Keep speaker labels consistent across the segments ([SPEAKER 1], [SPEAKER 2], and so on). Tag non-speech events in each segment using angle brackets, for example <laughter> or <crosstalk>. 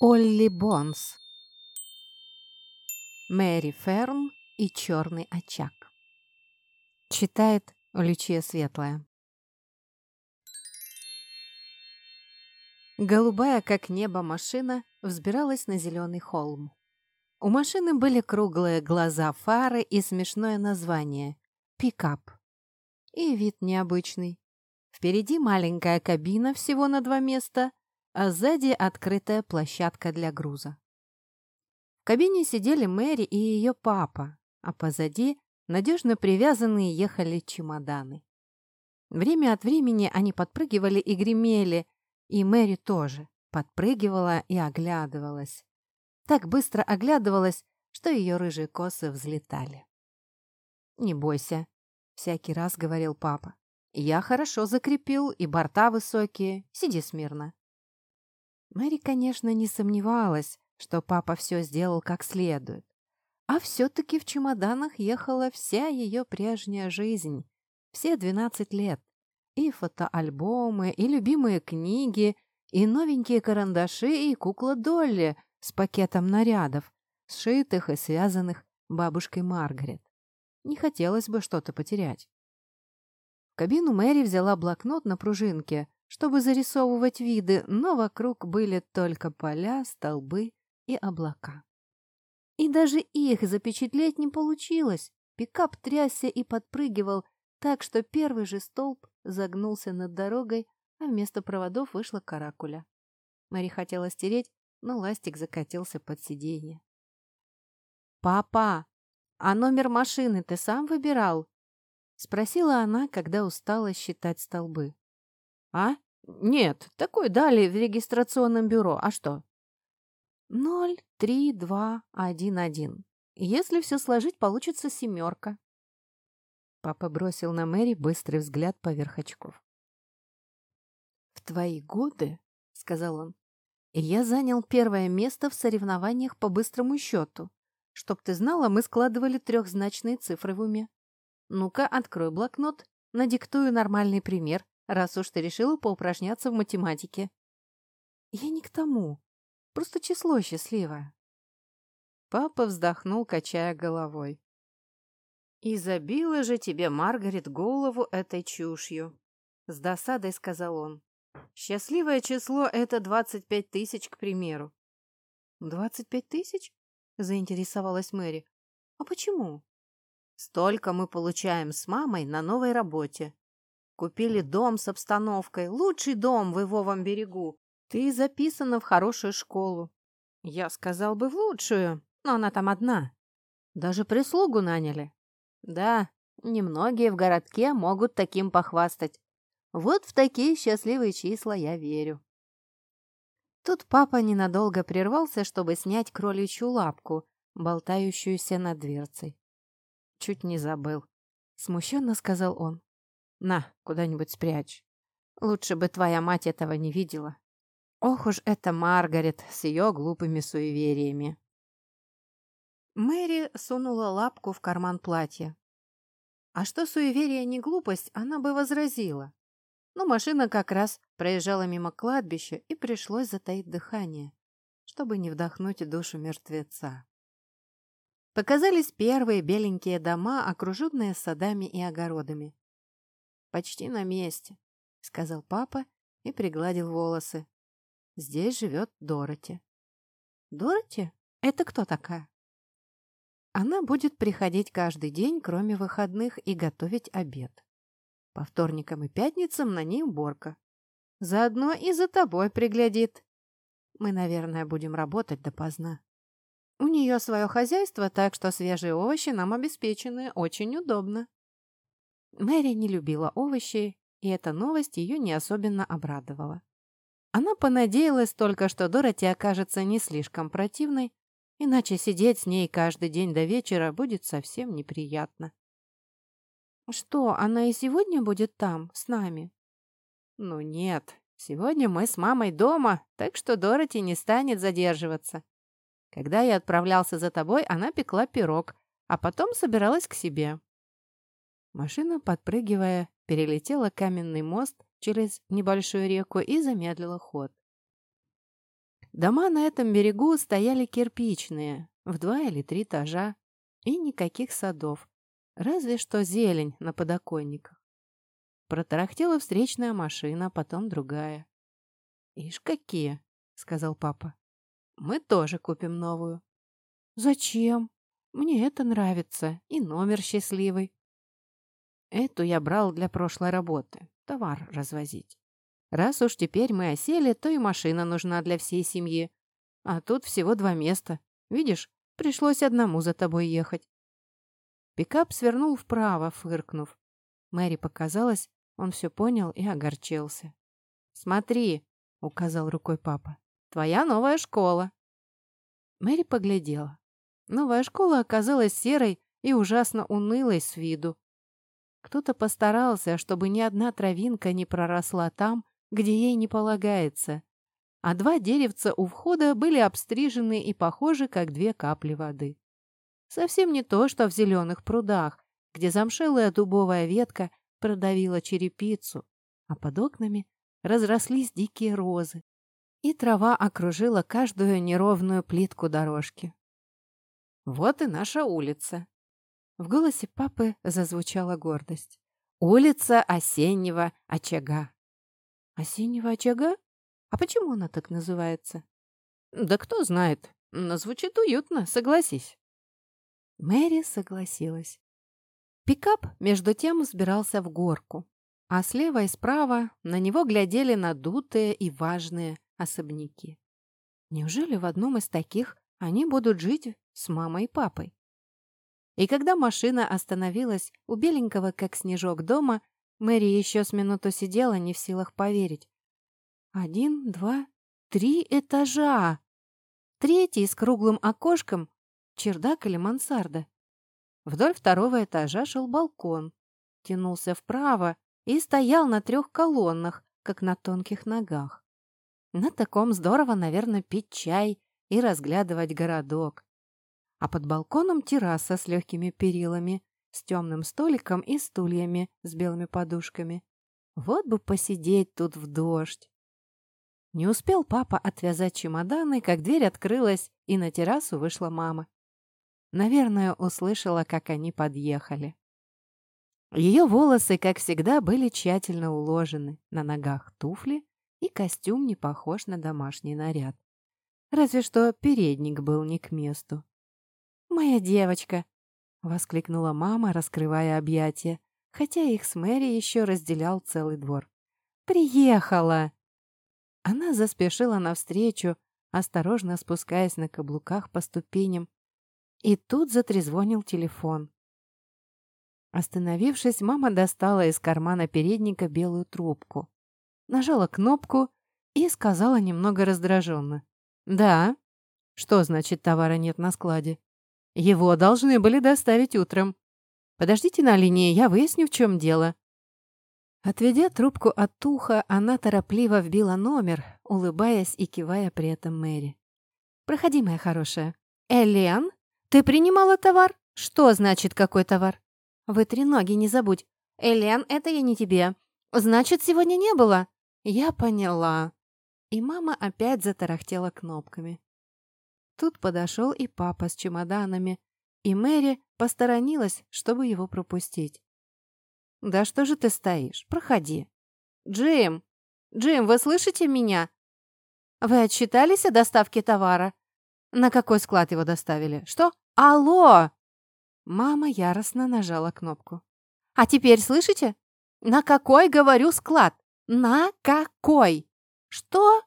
[SPEAKER 1] Олли Бонс. Мэри Ферн и черный очаг. Читает Лючия Светлая. Голубая, как небо, машина взбиралась на зеленый холм. У машины были круглые глаза фары и смешное название — пикап. И вид необычный. Впереди маленькая кабина всего на два места, а сзади открытая площадка для груза. В кабине сидели Мэри и ее папа, а позади надежно привязанные ехали чемоданы. Время от времени они подпрыгивали и гремели, и Мэри тоже подпрыгивала и оглядывалась. Так быстро оглядывалась, что ее рыжие косы взлетали. «Не бойся», — всякий раз говорил папа. «Я хорошо закрепил, и борта высокие. Сиди смирно». Мэри, конечно, не сомневалась, что папа все сделал как следует. А все-таки в чемоданах ехала вся ее прежняя жизнь, все 12 лет. И фотоальбомы, и любимые книги, и новенькие карандаши, и кукла Долли с пакетом нарядов, сшитых и связанных бабушкой Маргарет. Не хотелось бы что-то потерять. В кабину Мэри взяла блокнот на пружинке, чтобы зарисовывать виды, но вокруг были только поля, столбы и облака. И даже их запечатлеть не получилось. Пикап трясся и подпрыгивал, так что первый же столб загнулся над дорогой, а вместо проводов вышла каракуля. Мари хотела стереть, но ластик закатился под сиденье. «Папа, а номер машины ты сам выбирал?» — спросила она, когда устала считать столбы. А? Нет, такой дали в регистрационном бюро. А что? Ноль, три, два, один, один. Если все сложить, получится семерка. Папа бросил на Мэри быстрый взгляд поверх очков. «В твои годы, — сказал он, — я занял первое место в соревнованиях по быстрому счету. Чтоб ты знала, мы складывали трехзначные цифры в уме. Ну-ка, открой блокнот, надиктую нормальный пример, раз уж ты решила поупражняться в математике. Я не к тому. Просто число счастливое. Папа вздохнул, качая головой. «И забила же тебе, Маргарет, голову этой чушью!» С досадой сказал он. «Счастливое число — это двадцать пять тысяч, к примеру». «Двадцать пять тысяч?» — заинтересовалась Мэри. «А почему?» «Столько мы получаем с мамой на новой работе. Купили дом с обстановкой. Лучший дом в Ивовом берегу. Ты записана в хорошую школу. Я сказал бы в лучшую, но она там одна. Даже прислугу наняли. Да, немногие в городке могут таким похвастать. Вот в такие счастливые числа я верю. Тут папа ненадолго прервался, чтобы снять кроличью лапку, болтающуюся над дверцей. Чуть не забыл. Смущенно сказал он. На, куда-нибудь спрячь. Лучше бы твоя мать этого не видела. Ох уж это Маргарет с ее глупыми суевериями. Мэри сунула лапку в карман платья. А что суеверие не глупость, она бы возразила. Но машина как раз проезжала мимо кладбища, и пришлось затаить дыхание, чтобы не вдохнуть душу мертвеца. Показались первые беленькие дома, окруженные садами и огородами. «Почти на месте», — сказал папа и пригладил волосы. «Здесь живет Дороти». «Дороти? Это кто такая?» Она будет приходить каждый день, кроме выходных, и готовить обед. По вторникам и пятницам на ней уборка. Заодно и за тобой приглядит. Мы, наверное, будем работать допоздна. У нее свое хозяйство, так что свежие овощи нам обеспечены очень удобно. Мэри не любила овощи, и эта новость ее не особенно обрадовала. Она понадеялась только, что Дороти окажется не слишком противной, иначе сидеть с ней каждый день до вечера будет совсем неприятно. «Что, она и сегодня будет там, с нами?» «Ну нет, сегодня мы с мамой дома, так что Дороти не станет задерживаться. Когда я отправлялся за тобой, она пекла пирог, а потом собиралась к себе. Машина, подпрыгивая, перелетела каменный мост через небольшую реку и замедлила ход. Дома на этом берегу стояли кирпичные, в два или три этажа, и никаких садов, разве что зелень на подоконниках. Протарахтела встречная машина, потом другая. «Ишь, какие!» — сказал папа. «Мы тоже купим новую». «Зачем? Мне это нравится, и номер счастливый». Эту я брал для прошлой работы, товар развозить. Раз уж теперь мы осели, то и машина нужна для всей семьи. А тут всего два места. Видишь, пришлось одному за тобой ехать. Пикап свернул вправо, фыркнув. Мэри показалось, он все понял и огорчился. «Смотри», — указал рукой папа, — «твоя новая школа». Мэри поглядела. Новая школа оказалась серой и ужасно унылой с виду. Кто-то постарался, чтобы ни одна травинка не проросла там, где ей не полагается, а два деревца у входа были обстрижены и похожи, как две капли воды. Совсем не то, что в зеленых прудах, где замшелая дубовая ветка продавила черепицу, а под окнами разрослись дикие розы, и трава окружила каждую неровную плитку дорожки. «Вот и наша улица!» В голосе папы зазвучала гордость. «Улица осеннего очага». «Осеннего очага? А почему она так называется?» «Да кто знает, но звучит уютно, согласись». Мэри согласилась. Пикап, между тем, взбирался в горку, а слева и справа на него глядели надутые и важные особняки. Неужели в одном из таких они будут жить с мамой и папой? И когда машина остановилась у беленького, как снежок, дома, Мэри еще с минуту сидела, не в силах поверить. Один, два, три этажа. Третий с круглым окошком, чердак или мансарда. Вдоль второго этажа шел балкон, тянулся вправо и стоял на трех колоннах, как на тонких ногах. На таком здорово, наверное, пить чай и разглядывать городок. А под балконом терраса с легкими перилами, с темным столиком и стульями с белыми подушками. Вот бы посидеть тут в дождь. Не успел папа отвязать чемоданы, как дверь открылась, и на террасу вышла мама. Наверное, услышала, как они подъехали. Ее волосы, как всегда, были тщательно уложены, на ногах туфли, и костюм не похож на домашний наряд. Разве что передник был не к месту. «Моя девочка!» — воскликнула мама, раскрывая объятия, хотя их с Мэри еще разделял целый двор. «Приехала!» Она заспешила навстречу, осторожно спускаясь на каблуках по ступеням, и тут затрезвонил телефон. Остановившись, мама достала из кармана передника белую трубку, нажала кнопку и сказала немного раздраженно. «Да? Что значит товара нет на складе? Его должны были доставить утром. Подождите на линии, я выясню, в чем дело». Отведя трубку от уха, она торопливо вбила номер, улыбаясь и кивая при этом Мэри. «Проходи, моя хорошая». «Элен, ты принимала товар? Что значит какой товар?» «Вытри ноги, не забудь». «Элен, это я не тебе. Значит, сегодня не было?» «Я поняла». И мама опять затарахтела кнопками. Тут подошел и папа с чемоданами, и Мэри посторонилась, чтобы его пропустить. «Да что же ты стоишь? Проходи». «Джим! Джим, вы слышите меня?» «Вы отчитались о доставке товара?» «На какой склад его доставили? Что? Алло!» Мама яростно нажала кнопку. «А теперь слышите? На какой, говорю, склад? На какой? Что?»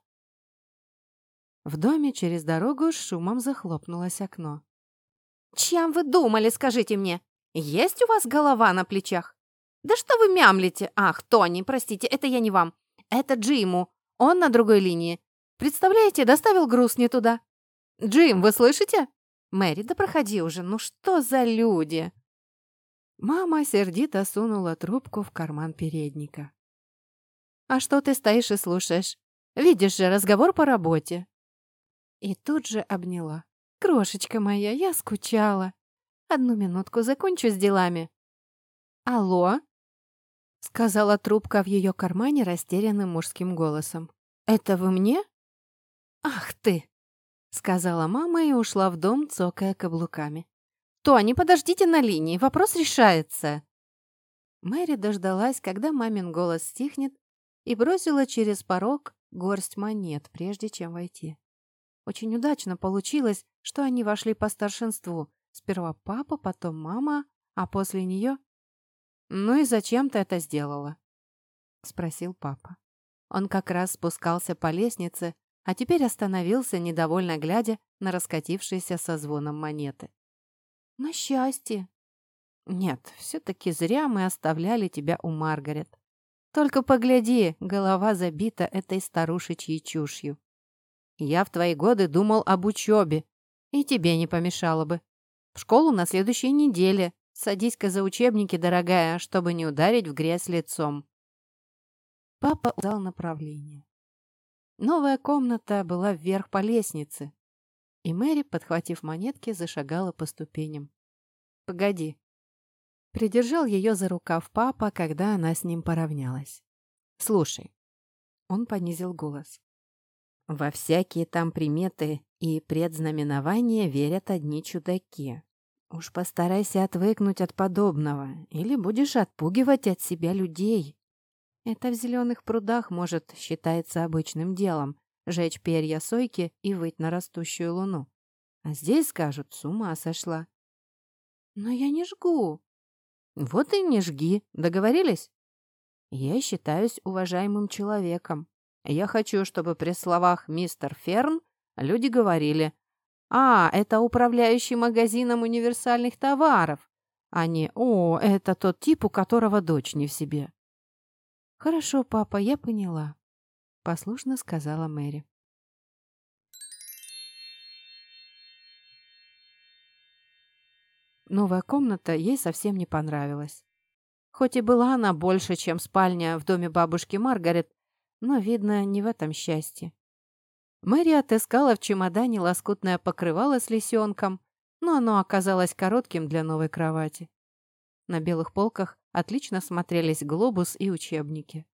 [SPEAKER 1] В доме через дорогу с шумом захлопнулось окно. «Чем вы думали, скажите мне? Есть у вас голова на плечах?» «Да что вы мямлите? Ах, Тони, простите, это я не вам. Это Джиму. Он на другой линии. Представляете, доставил груз не туда. Джим, вы слышите? Мэри, да проходи уже, ну что за люди?» Мама сердито сунула трубку в карман передника. «А что ты стоишь и слушаешь? Видишь же, разговор по работе. И тут же обняла. «Крошечка моя, я скучала. Одну минутку, закончу с делами». «Алло?» — сказала трубка в ее кармане растерянным мужским голосом. «Это вы мне?» «Ах ты!» — сказала мама и ушла в дом, цокая каблуками. «Тони, подождите на линии, вопрос решается!» Мэри дождалась, когда мамин голос стихнет, и бросила через порог горсть монет, прежде чем войти. Очень удачно получилось, что они вошли по старшинству. Сперва папа, потом мама, а после нее... «Ну и зачем ты это сделала?» — спросил папа. Он как раз спускался по лестнице, а теперь остановился, недовольно глядя на раскатившиеся со звоном монеты. «На счастье!» «Нет, все-таки зря мы оставляли тебя у Маргарет. Только погляди, голова забита этой старушечьей чушью. Я в твои годы думал об учебе, и тебе не помешало бы. В школу на следующей неделе. Садись-ка за учебники, дорогая, чтобы не ударить в грязь лицом. Папа дал направление. Новая комната была вверх по лестнице, и Мэри, подхватив монетки, зашагала по ступеням. «Погоди». Придержал ее за рукав папа, когда она с ним поравнялась. «Слушай». Он понизил голос. «Во всякие там приметы и предзнаменования верят одни чудаки. Уж постарайся отвыкнуть от подобного, или будешь отпугивать от себя людей. Это в зеленых прудах, может, считается обычным делом — жечь перья сойки и выть на растущую луну. А здесь скажут, с ума сошла. Но я не жгу. Вот и не жги, договорились? Я считаюсь уважаемым человеком. Я хочу, чтобы при словах «мистер Ферн» люди говорили «А, это управляющий магазином универсальных товаров», а не «О, это тот тип, у которого дочь не в себе». «Хорошо, папа, я поняла», — послушно сказала Мэри. Новая комната ей совсем не понравилась. Хоть и была она больше, чем спальня в доме бабушки Маргарет, но, видно, не в этом счастье. Мэри отыскала в чемодане лоскутное покрывало с лисенком, но оно оказалось коротким для новой кровати. На белых полках отлично смотрелись глобус и учебники.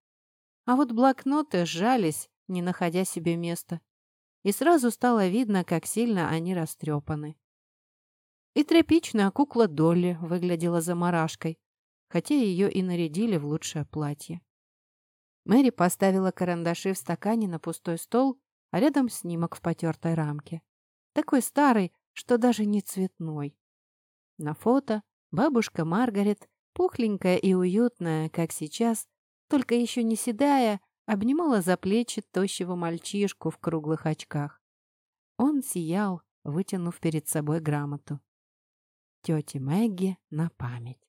[SPEAKER 1] А вот блокноты сжались, не находя себе места. И сразу стало видно, как сильно они растрепаны. И тряпичная кукла Долли выглядела заморашкой, хотя ее и нарядили в лучшее платье. Мэри поставила карандаши в стакане на пустой стол, а рядом снимок в потертой рамке. Такой старый, что даже не цветной. На фото бабушка Маргарет Пухленькая и уютная, как сейчас, только еще не седая, обнимала за плечи тощего мальчишку в круглых очках. Он сиял, вытянув перед собой грамоту. Тете Мэгги на память.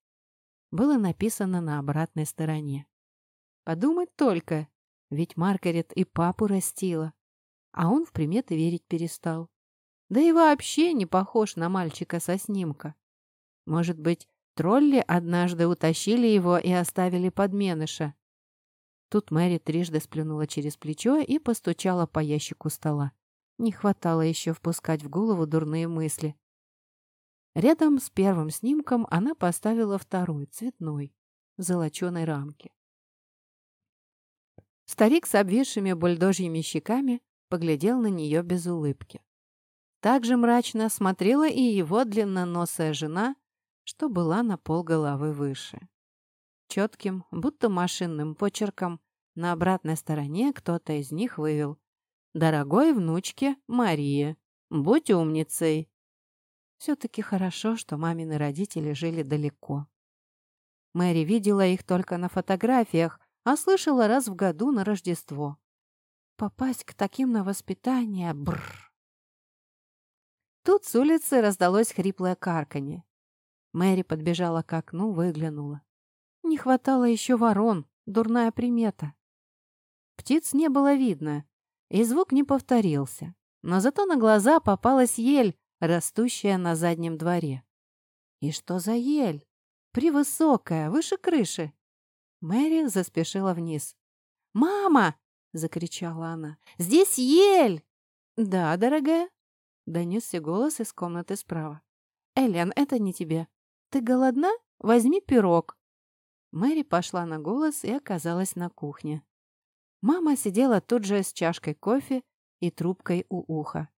[SPEAKER 1] Было написано на обратной стороне. Подумать только, ведь Маргарет и папу растила, а он в приметы верить перестал. Да и вообще не похож на мальчика со снимка. Может быть, Тролли однажды утащили его и оставили подменыша. Тут Мэри трижды сплюнула через плечо и постучала по ящику стола. Не хватало еще впускать в голову дурные мысли. Рядом с первым снимком она поставила второй, цветной, в золоченой рамке. Старик с обвисшими бульдожьими щеками поглядел на нее без улыбки. Так же мрачно смотрела и его длинноносая жена что была на пол головы выше. Четким, будто машинным почерком на обратной стороне кто-то из них вывел «Дорогой внучке Мария, будь умницей». Все-таки хорошо, что мамины родители жили далеко. Мэри видела их только на фотографиях, а слышала раз в году на Рождество. Попасть к таким на воспитание — бррр. Тут с улицы раздалось хриплое карканье. Мэри подбежала к окну, выглянула. Не хватало еще ворон, дурная примета. Птиц не было видно, и звук не повторился. Но зато на глаза попалась ель, растущая на заднем дворе. И что за ель? Превысокая, выше крыши. Мэри заспешила вниз. «Мама!» — закричала она. «Здесь ель!» «Да, дорогая?» — донесся голос из комнаты справа. «Элен, это не тебе. «Ты голодна? Возьми пирог». Мэри пошла на голос и оказалась на кухне. Мама сидела тут же с чашкой кофе и трубкой у уха.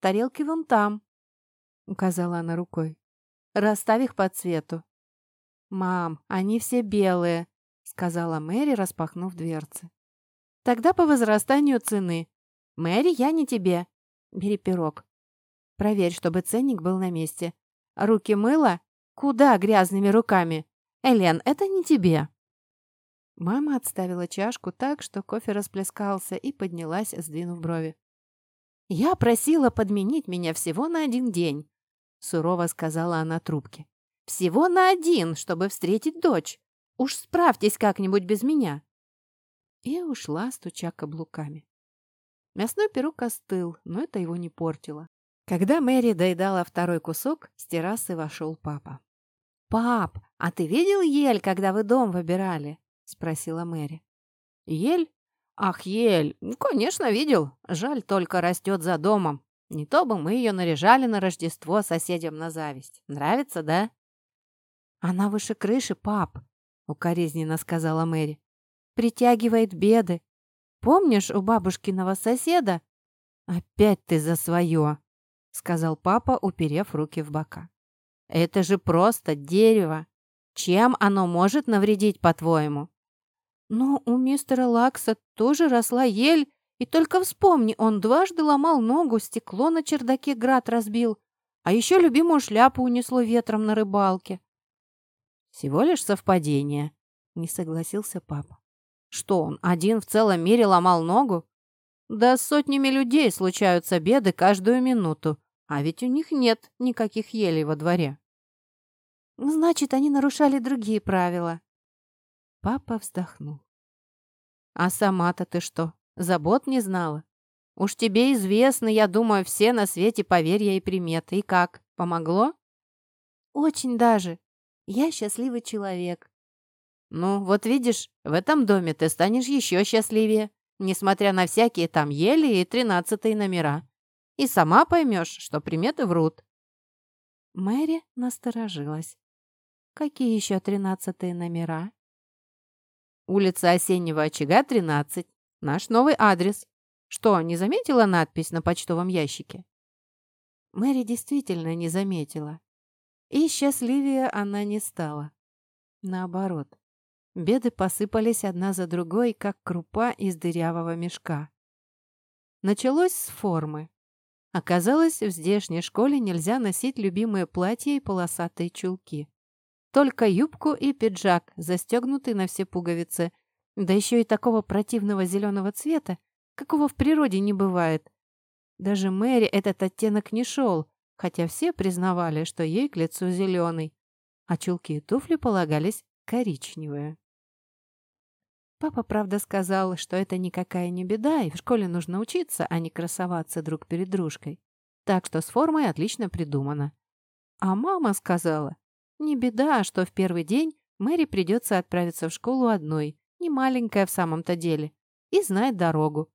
[SPEAKER 1] «Тарелки вон там», — указала она рукой. «Расставь их по цвету». «Мам, они все белые», — сказала Мэри, распахнув дверцы. «Тогда по возрастанию цены. Мэри, я не тебе. Бери пирог. Проверь, чтобы ценник был на месте. Руки мыла? Куда грязными руками? Элен, это не тебе». Мама отставила чашку так, что кофе расплескался и поднялась, сдвинув брови. «Я просила подменить меня всего на один день», — сурово сказала она трубке. «Всего на один, чтобы встретить дочь. Уж справьтесь как-нибудь без меня». И ушла, стуча каблуками. Мясной пирог остыл, но это его не портило. Когда Мэри доедала второй кусок, с террасы вошел папа. «Пап, а ты видел ель, когда вы дом выбирали?» — спросила Мэри. «Ель? Ах, ель! Ну, конечно, видел. Жаль, только растет за домом. Не то бы мы ее наряжали на Рождество соседям на зависть. Нравится, да?» «Она выше крыши, пап», — укоризненно сказала Мэри. «Притягивает беды. Помнишь у бабушкиного соседа?» «Опять ты за свое», — сказал папа, уперев руки в бока. «Это же просто дерево. Чем оно может навредить, по-твоему?» Но у мистера Лакса тоже росла ель, и только вспомни, он дважды ломал ногу, стекло на чердаке град разбил, а еще любимую шляпу унесло ветром на рыбалке. «Всего лишь совпадение», — не согласился папа. «Что, он один в целом мире ломал ногу? Да с сотнями людей случаются беды каждую минуту, а ведь у них нет никаких елей во дворе». «Значит, они нарушали другие правила», Папа вздохнул. «А сама-то ты что, забот не знала? Уж тебе известно, я думаю, все на свете поверья и приметы. И как, помогло?» «Очень даже. Я счастливый человек». «Ну, вот видишь, в этом доме ты станешь еще счастливее, несмотря на всякие там ели и тринадцатые номера. И сама поймешь, что приметы врут». Мэри насторожилась. «Какие еще тринадцатые номера?» Улица Осеннего очага, 13. Наш новый адрес. Что, не заметила надпись на почтовом ящике?» Мэри действительно не заметила. И счастливее она не стала. Наоборот, беды посыпались одна за другой, как крупа из дырявого мешка. Началось с формы. Оказалось, в здешней школе нельзя носить любимые платья и полосатые чулки. Только юбку и пиджак, застегнутый на все пуговицы. Да еще и такого противного зеленого цвета, какого в природе не бывает. Даже Мэри этот оттенок не шел, хотя все признавали, что ей к лицу зеленый, а чулки и туфли полагались коричневые. Папа, правда, сказал, что это никакая не беда, и в школе нужно учиться, а не красоваться друг перед дружкой. Так что с формой отлично придумано. А мама сказала, не беда, что в первый день Мэри придется отправиться в школу одной, не маленькая в самом-то деле, и знает дорогу.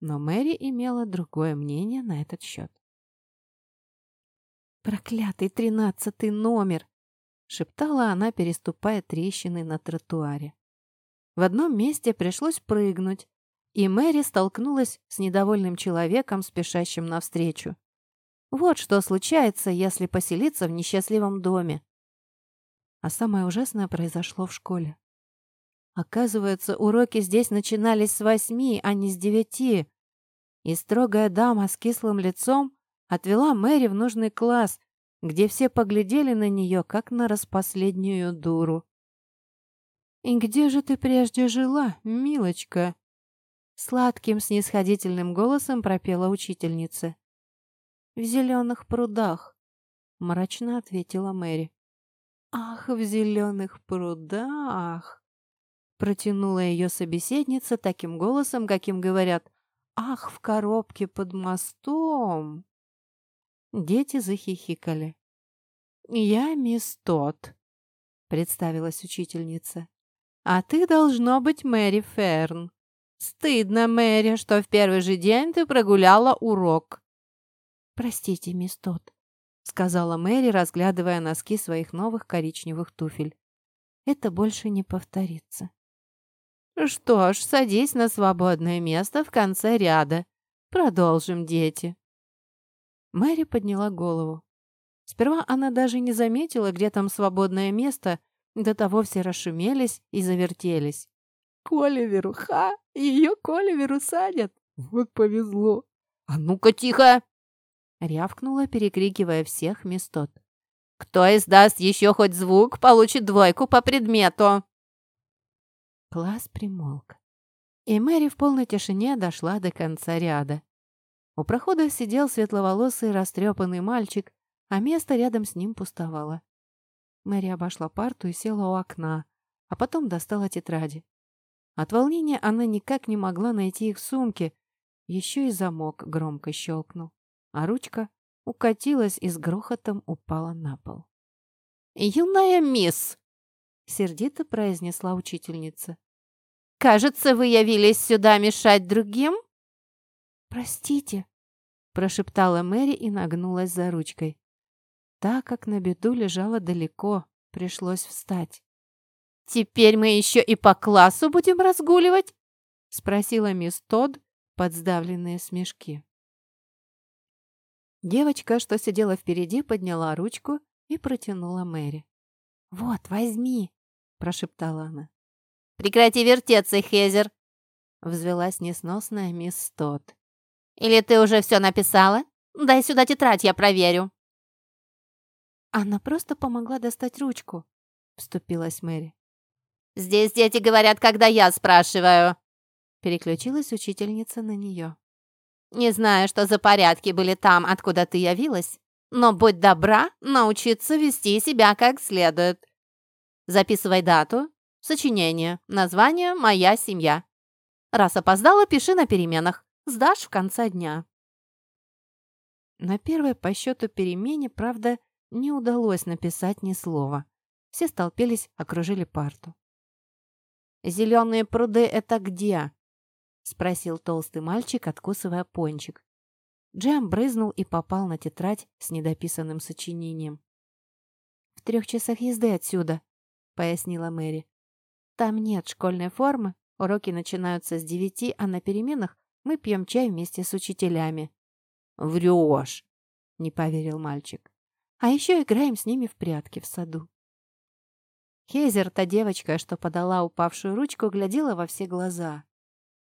[SPEAKER 1] Но Мэри имела другое мнение на этот счет. «Проклятый тринадцатый номер!» — шептала она, переступая трещины на тротуаре. В одном месте пришлось прыгнуть, и Мэри столкнулась с недовольным человеком, спешащим навстречу. Вот что случается, если поселиться в несчастливом доме. А самое ужасное произошло в школе. Оказывается, уроки здесь начинались с восьми, а не с девяти. И строгая дама с кислым лицом отвела Мэри в нужный класс, где все поглядели на нее, как на распоследнюю дуру. «И где же ты прежде жила, милочка?» Сладким снисходительным голосом пропела учительница. «В зеленых прудах», — мрачно ответила Мэри. «Ах, в зеленых прудах!» Протянула ее собеседница таким голосом, каким говорят «Ах, в коробке под мостом!» Дети захихикали. «Я мисс Тот», — представилась учительница. «А ты должно быть Мэри Ферн. Стыдно, Мэри, что в первый же день ты прогуляла урок». «Простите, мисс Тот», — сказала Мэри, разглядывая носки своих новых коричневых туфель. «Это больше не повторится». «Что ж, садись на свободное место в конце ряда», Продолжим, дети». Мэри подняла голову. Сперва она даже не заметила, где там свободное место, до того все расшумелись и завертелись.
[SPEAKER 2] «К Оливеру, ха! Ее к Оливеру садят! Вот повезло!» «А ну-ка тихо!»
[SPEAKER 1] Рявкнула, перекрикивая всех местот.
[SPEAKER 2] «Кто издаст еще хоть звук, получит двойку по предмету!»
[SPEAKER 1] Класс примолк. И Мэри в полной тишине дошла до конца ряда. У прохода сидел светловолосый растрепанный мальчик, а место рядом с ним пустовало. Мэри обошла парту и села у окна, а потом достала тетради. От волнения она никак не могла найти их в сумке, еще и замок громко щелкнул, а ручка укатилась и с грохотом упала на пол.
[SPEAKER 2] «Юная мисс!» — сердито произнесла учительница. «Кажется, вы явились сюда мешать другим?»
[SPEAKER 1] «Простите», — прошептала Мэри и нагнулась за ручкой. Так как на беду лежала далеко, пришлось встать.
[SPEAKER 2] «Теперь мы еще и по классу будем разгуливать?»
[SPEAKER 1] — спросила мисс Тодд под сдавленные смешки. Девочка, что сидела впереди, подняла ручку и протянула Мэри. «Вот, возьми!» — прошептала она.
[SPEAKER 2] «Прекрати вертеться, Хезер!»
[SPEAKER 1] — взвелась несносная мисс Тодд.
[SPEAKER 2] «Или ты уже все написала? Дай сюда тетрадь, я проверю».
[SPEAKER 1] «Она просто помогла достать ручку», — вступилась Мэри.
[SPEAKER 2] «Здесь дети говорят, когда я спрашиваю», —
[SPEAKER 1] переключилась учительница на нее.
[SPEAKER 2] «Не знаю, что за порядки были там, откуда ты явилась, но будь добра научиться вести себя как следует. Записывай дату, сочинение, название «Моя семья». Раз опоздала, пиши на переменах. Сдашь в конце дня.
[SPEAKER 1] На первой по счету перемене, правда, не удалось написать ни слова. Все столпились, окружили парту.
[SPEAKER 2] «Зеленые пруды — это где?»
[SPEAKER 1] — спросил толстый мальчик, откусывая пончик. Джем брызнул и попал на тетрадь с недописанным сочинением. «В трех часах езды отсюда», — пояснила Мэри. «Там нет школьной формы, уроки начинаются с девяти, а на переменах мы пьем чай вместе с учителями».
[SPEAKER 2] «Врешь!»
[SPEAKER 1] — не поверил мальчик. «А еще играем с ними в прятки в саду». Хейзер, та девочка, что подала упавшую ручку, глядела во все глаза.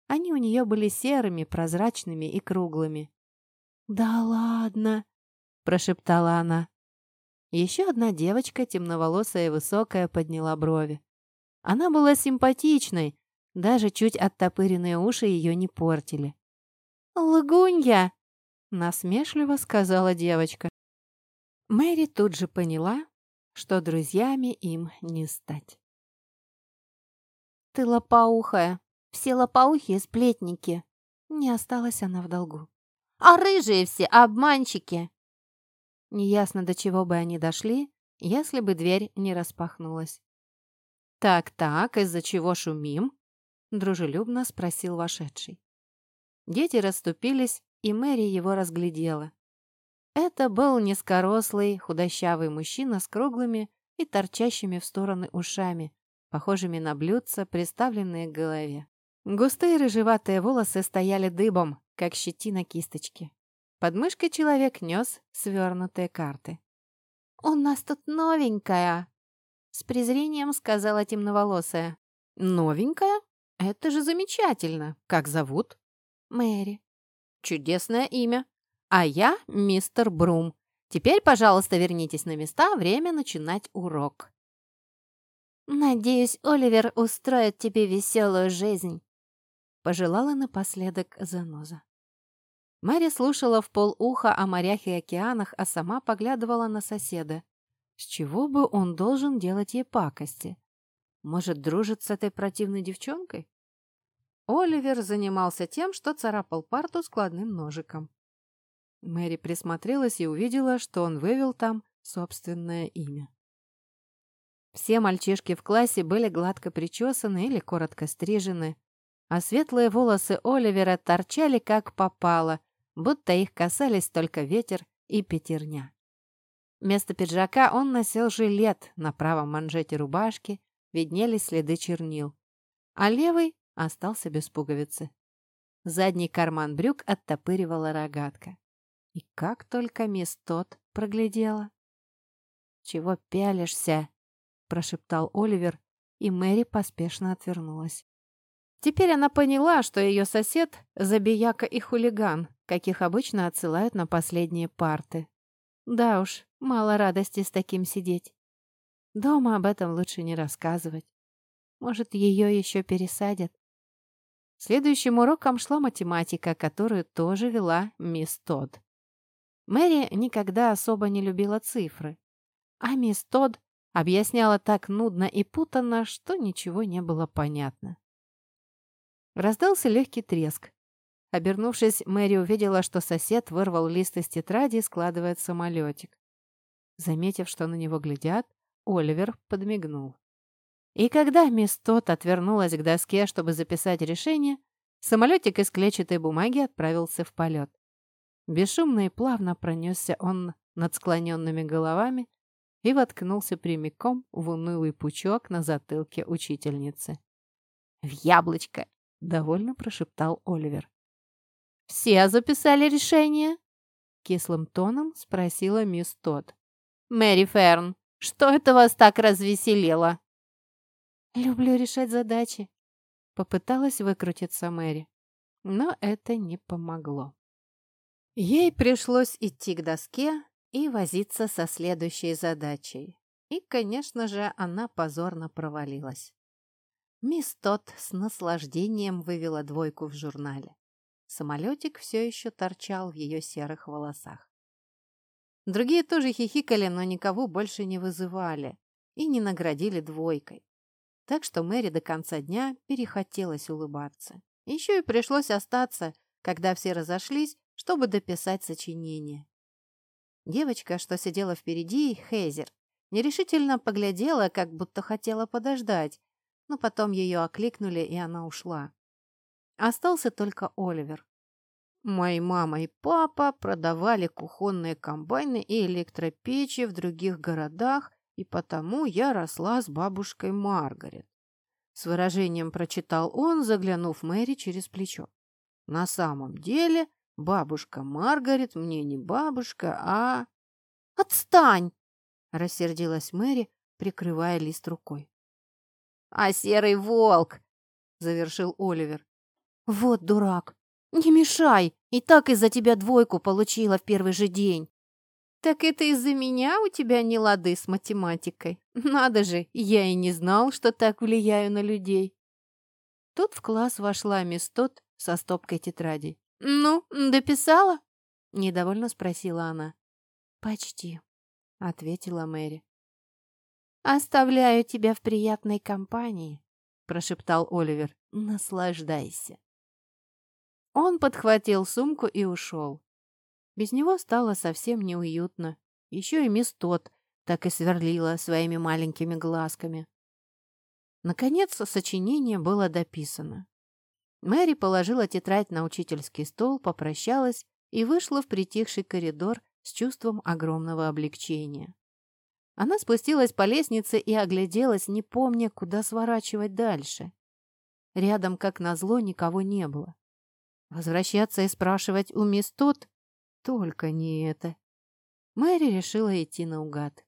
[SPEAKER 1] Они у нее были серыми, прозрачными и круглыми. «Да ладно!» – прошептала она. Еще одна девочка, темноволосая и высокая, подняла брови. Она была симпатичной, даже чуть оттопыренные уши ее не портили.
[SPEAKER 2] «Лгунья!»
[SPEAKER 1] – насмешливо сказала девочка. Мэри тут же поняла, что друзьями им не стать.
[SPEAKER 2] «Ты лопоухая. Все лопоухие сплетники».
[SPEAKER 1] Не осталась она в долгу.
[SPEAKER 2] «А рыжие все обманщики!»
[SPEAKER 1] Неясно, до чего бы они дошли, если бы дверь не распахнулась. «Так-так, из-за чего шумим?» — дружелюбно спросил вошедший. Дети расступились, и Мэри его разглядела. Это был низкорослый, худощавый мужчина с круглыми и торчащими в стороны ушами, похожими на блюдца, приставленные к голове. Густые рыжеватые волосы стояли дыбом, как щетина кисточки. Под мышкой человек нес свернутые карты.
[SPEAKER 2] «У нас тут новенькая!» С презрением сказала темноволосая.
[SPEAKER 1] «Новенькая? Это же замечательно! Как зовут?»
[SPEAKER 2] «Мэри».
[SPEAKER 1] «Чудесное имя. А я мистер Брум. Теперь, пожалуйста, вернитесь на места, время начинать урок.
[SPEAKER 2] «Надеюсь, Оливер устроит тебе веселую жизнь», —
[SPEAKER 1] пожелала напоследок заноза. Мэри слушала в полуха о морях и океанах, а сама поглядывала на соседа. С чего бы он должен делать ей пакости? Может, дружит с этой противной девчонкой? Оливер занимался тем, что царапал парту складным ножиком. Мэри присмотрелась и увидела, что он вывел там собственное имя. Все мальчишки в классе были гладко причесаны или коротко стрижены, а светлые волосы Оливера торчали как попало, будто их касались только ветер и пятерня. Вместо пиджака он носил жилет, на правом манжете рубашки виднелись следы чернил, а левый остался без пуговицы. задний карман брюк оттопыривала рогатка. И как только мисс Тот проглядела. «Чего пялишься?» – прошептал Оливер, и Мэри поспешно отвернулась. Теперь она поняла, что ее сосед – забияка и хулиган, каких обычно отсылают на последние парты. Да уж, мало радости с таким сидеть. Дома об этом лучше не рассказывать. Может, ее еще пересадят. Следующим уроком шла математика, которую тоже вела мисс Тодд. Мэри никогда особо не любила цифры, а мисс Тодд объясняла так нудно и путанно, что ничего не было понятно. Раздался легкий треск. Обернувшись, Мэри увидела, что сосед вырвал лист из тетради и складывает самолетик. Заметив, что на него глядят, Оливер подмигнул. И когда мисс Тот отвернулась к доске, чтобы записать решение, самолетик из клетчатой бумаги отправился в полет. Бесшумно и плавно пронесся он над склоненными головами и воткнулся прямиком в унылый пучок на затылке учительницы. «В яблочко!» — довольно прошептал Оливер. «Все записали решение?» — кислым тоном спросила мисс Тодд. «Мэри Ферн, что это вас так развеселило?» «Люблю решать задачи», — попыталась выкрутиться Мэри. Но это не помогло. Ей пришлось идти к доске и возиться со следующей задачей. И, конечно же, она позорно провалилась. Мисс Тот с наслаждением вывела двойку в журнале. Самолетик все еще торчал в ее серых волосах. Другие тоже хихикали, но никого больше не вызывали и не наградили двойкой. Так что Мэри до конца дня перехотелось улыбаться. Еще и пришлось остаться, когда все разошлись, чтобы дописать сочинение. Девочка, что сидела впереди, Хейзер, нерешительно поглядела, как будто хотела подождать, но потом ее окликнули, и она ушла. Остался только Оливер. Мои мама и папа продавали кухонные комбайны и электропечи в других городах, и потому я росла с бабушкой Маргарет. С выражением прочитал он, заглянув Мэри через плечо. На самом деле бабушка Маргарет мне не бабушка, а... «Отстань!» — рассердилась Мэри, прикрывая лист рукой а серый волк!» — завершил Оливер. «Вот дурак! Не мешай! И так из-за тебя двойку получила в первый же день!» «Так это из-за меня у тебя не лады с математикой? Надо же, я и не знал, что так влияю на людей!» Тут в класс вошла мисс Тот со стопкой тетрадей. «Ну, дописала?» — недовольно спросила она. «Почти», — ответила Мэри. «Оставляю тебя в приятной компании», — прошептал Оливер. «Наслаждайся». Он подхватил сумку и ушел. Без него стало совсем неуютно. Еще и мисс Тот так и сверлила своими маленькими глазками. Наконец, сочинение было дописано. Мэри положила тетрадь на учительский стол, попрощалась и вышла в притихший коридор с чувством огромного облегчения. Она спустилась по лестнице и огляделась, не помня, куда сворачивать дальше. Рядом, как назло, никого не было. Возвращаться и спрашивать у мисс Тот? Только не это. Мэри решила идти наугад.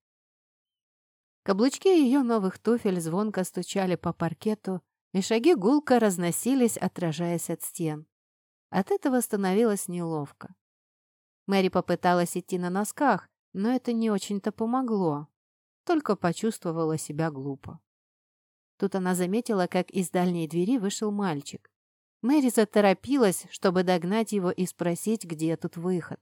[SPEAKER 1] Каблучки ее новых туфель звонко стучали по паркету, и шаги гулко разносились, отражаясь от стен. От этого становилось неловко. Мэри попыталась идти на носках, но это не очень-то помогло только почувствовала себя глупо. Тут она заметила, как из дальней двери вышел мальчик. Мэри заторопилась, чтобы догнать его и спросить, где тут выход.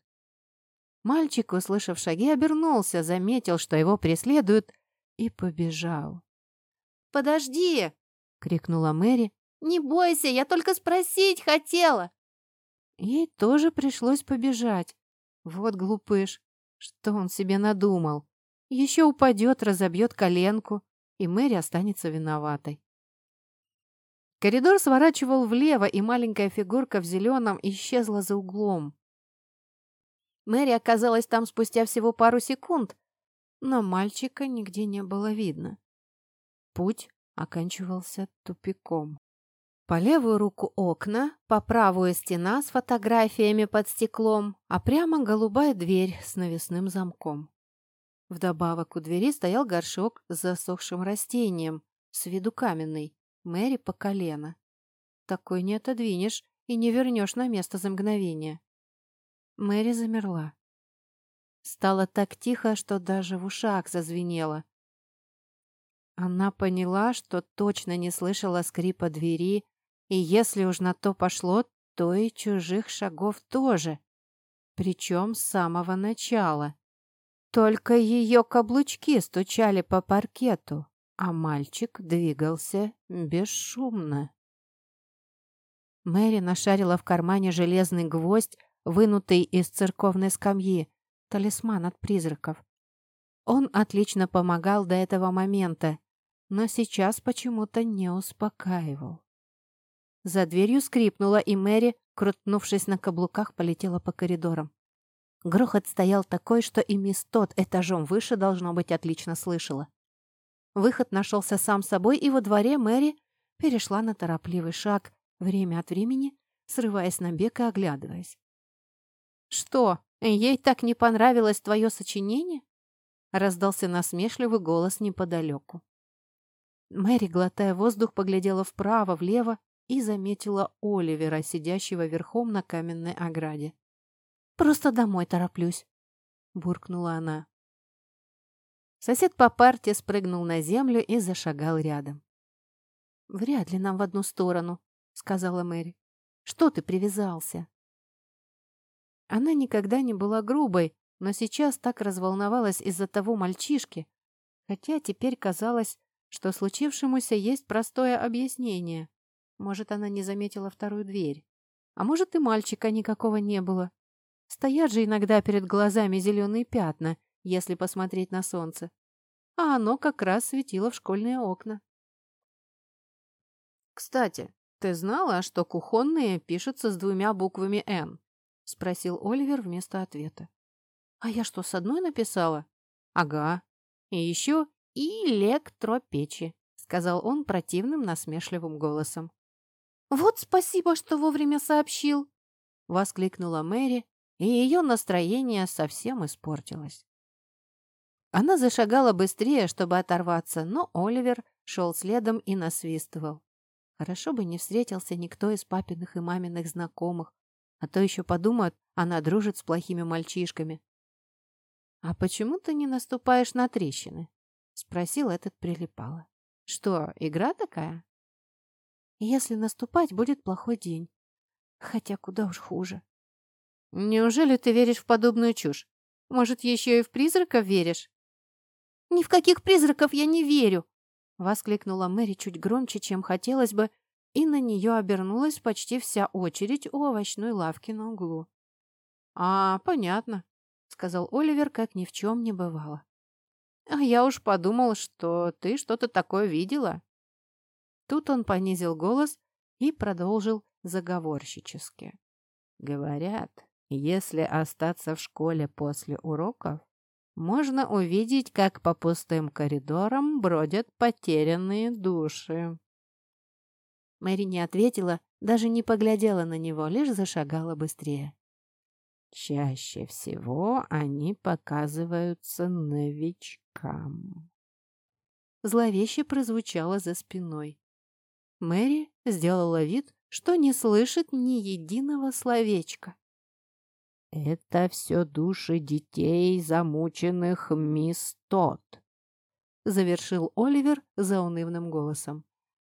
[SPEAKER 1] Мальчик, услышав шаги, обернулся, заметил, что его преследуют, и побежал. «Подожди!» — крикнула Мэри. «Не бойся, я только спросить хотела!» Ей тоже пришлось побежать. Вот глупыш, что он себе надумал. Еще упадет, разобьет коленку, и Мэри останется виноватой. Коридор сворачивал влево, и маленькая фигурка в зеленом исчезла за углом. Мэри оказалась там спустя всего пару секунд, но мальчика нигде не было видно. Путь оканчивался тупиком. По левую руку окна, по правую стена с фотографиями под стеклом, а прямо голубая дверь с навесным замком. Вдобавок у двери стоял горшок с засохшим растением, с виду каменный, Мэри по колено. Такой не отодвинешь и не вернешь на место за мгновение. Мэри замерла. Стало так тихо, что даже в ушах зазвенело. Она поняла, что точно не слышала скрипа двери, и если уж на то пошло, то и чужих шагов тоже. Причем с самого начала. Только ее каблучки стучали по паркету, а мальчик двигался бесшумно. Мэри нашарила в кармане железный гвоздь, вынутый из церковной скамьи, талисман от призраков. Он отлично помогал до этого момента, но сейчас почему-то не успокаивал. За дверью скрипнула, и Мэри, крутнувшись на каблуках, полетела по коридорам. Грохот стоял такой, что и мисс Тот этажом выше, должно быть, отлично слышала. Выход нашелся сам собой, и во дворе Мэри перешла на торопливый шаг, время от времени срываясь на бег и оглядываясь. «Что, ей так не понравилось твое сочинение?» раздался насмешливый голос неподалеку. Мэри, глотая воздух, поглядела вправо, влево и заметила Оливера, сидящего верхом на каменной ограде. «Просто домой тороплюсь», — буркнула она. Сосед по парте спрыгнул на землю и зашагал рядом. «Вряд ли нам в одну сторону», — сказала Мэри. «Что ты привязался?» Она никогда не была грубой, но сейчас так разволновалась из-за того мальчишки, хотя теперь казалось, что случившемуся есть простое объяснение. Может, она не заметила вторую дверь. А может, и мальчика никакого не было. Стоят же иногда перед глазами зеленые пятна, если посмотреть на солнце. А оно как раз светило в школьные окна. «Кстати, ты знала, что кухонные пишутся с двумя буквами «Н»?» — спросил Оливер вместо ответа. «А я что, с одной написала?» «Ага. И еще электропечи», — сказал он противным насмешливым голосом. «Вот спасибо, что вовремя сообщил!» — воскликнула Мэри, и ее настроение совсем испортилось. Она зашагала быстрее, чтобы оторваться, но Оливер шел следом и насвистывал. Хорошо бы не встретился никто из папиных и маминых знакомых, а то еще подумают, она дружит с плохими мальчишками. «А почему ты не наступаешь на трещины?» — спросил этот прилипало. «Что, игра такая?» Если наступать, будет плохой день. Хотя куда уж хуже. Неужели ты веришь в подобную чушь? Может, еще и в призраков веришь? Ни в каких призраков я не верю! Воскликнула Мэри чуть громче, чем хотелось бы, и на нее обернулась почти вся очередь у овощной лавки на углу. «А, понятно», — сказал Оливер, как ни в чем не бывало. «А я уж подумал, что ты что-то такое видела». Тут он понизил голос и продолжил заговорщически. Говорят, если остаться в школе после уроков, можно увидеть, как по пустым коридорам бродят потерянные души. Мэри не ответила, даже не поглядела на него, лишь зашагала быстрее. Чаще всего они показываются новичкам. Зловеще прозвучало за спиной. Мэри сделала вид, что не слышит ни единого словечка. «Это все души детей, замученных мисс Тот», — завершил Оливер заунывным голосом.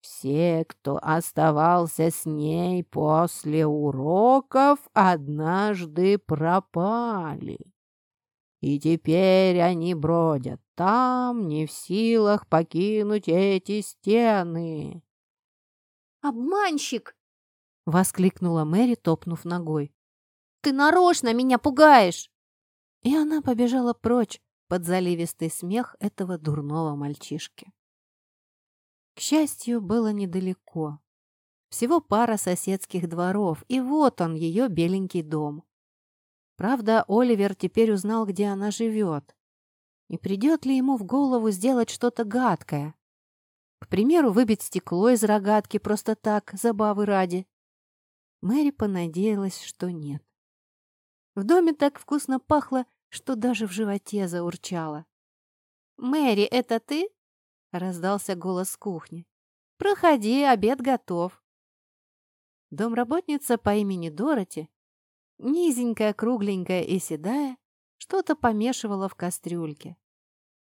[SPEAKER 1] «Все, кто оставался с ней после уроков, однажды пропали. И теперь они бродят там, не в силах покинуть эти стены.
[SPEAKER 2] «Обманщик!» — воскликнула Мэри, топнув ногой. «Ты нарочно меня пугаешь!» И она побежала прочь под заливистый смех этого дурного мальчишки. К счастью, было недалеко. Всего пара соседских дворов, и вот он, ее беленький дом. Правда, Оливер теперь узнал, где она живет. И придет ли ему в голову сделать что-то гадкое?
[SPEAKER 1] К примеру, выбить стекло из рогатки просто так, забавы ради. Мэри понадеялась, что нет. В доме так вкусно пахло, что даже в животе заурчало.
[SPEAKER 2] «Мэри, это ты?» — раздался голос с кухни. «Проходи, обед готов».
[SPEAKER 1] Домработница по имени Дороти, низенькая, кругленькая и седая, что-то помешивала в кастрюльке.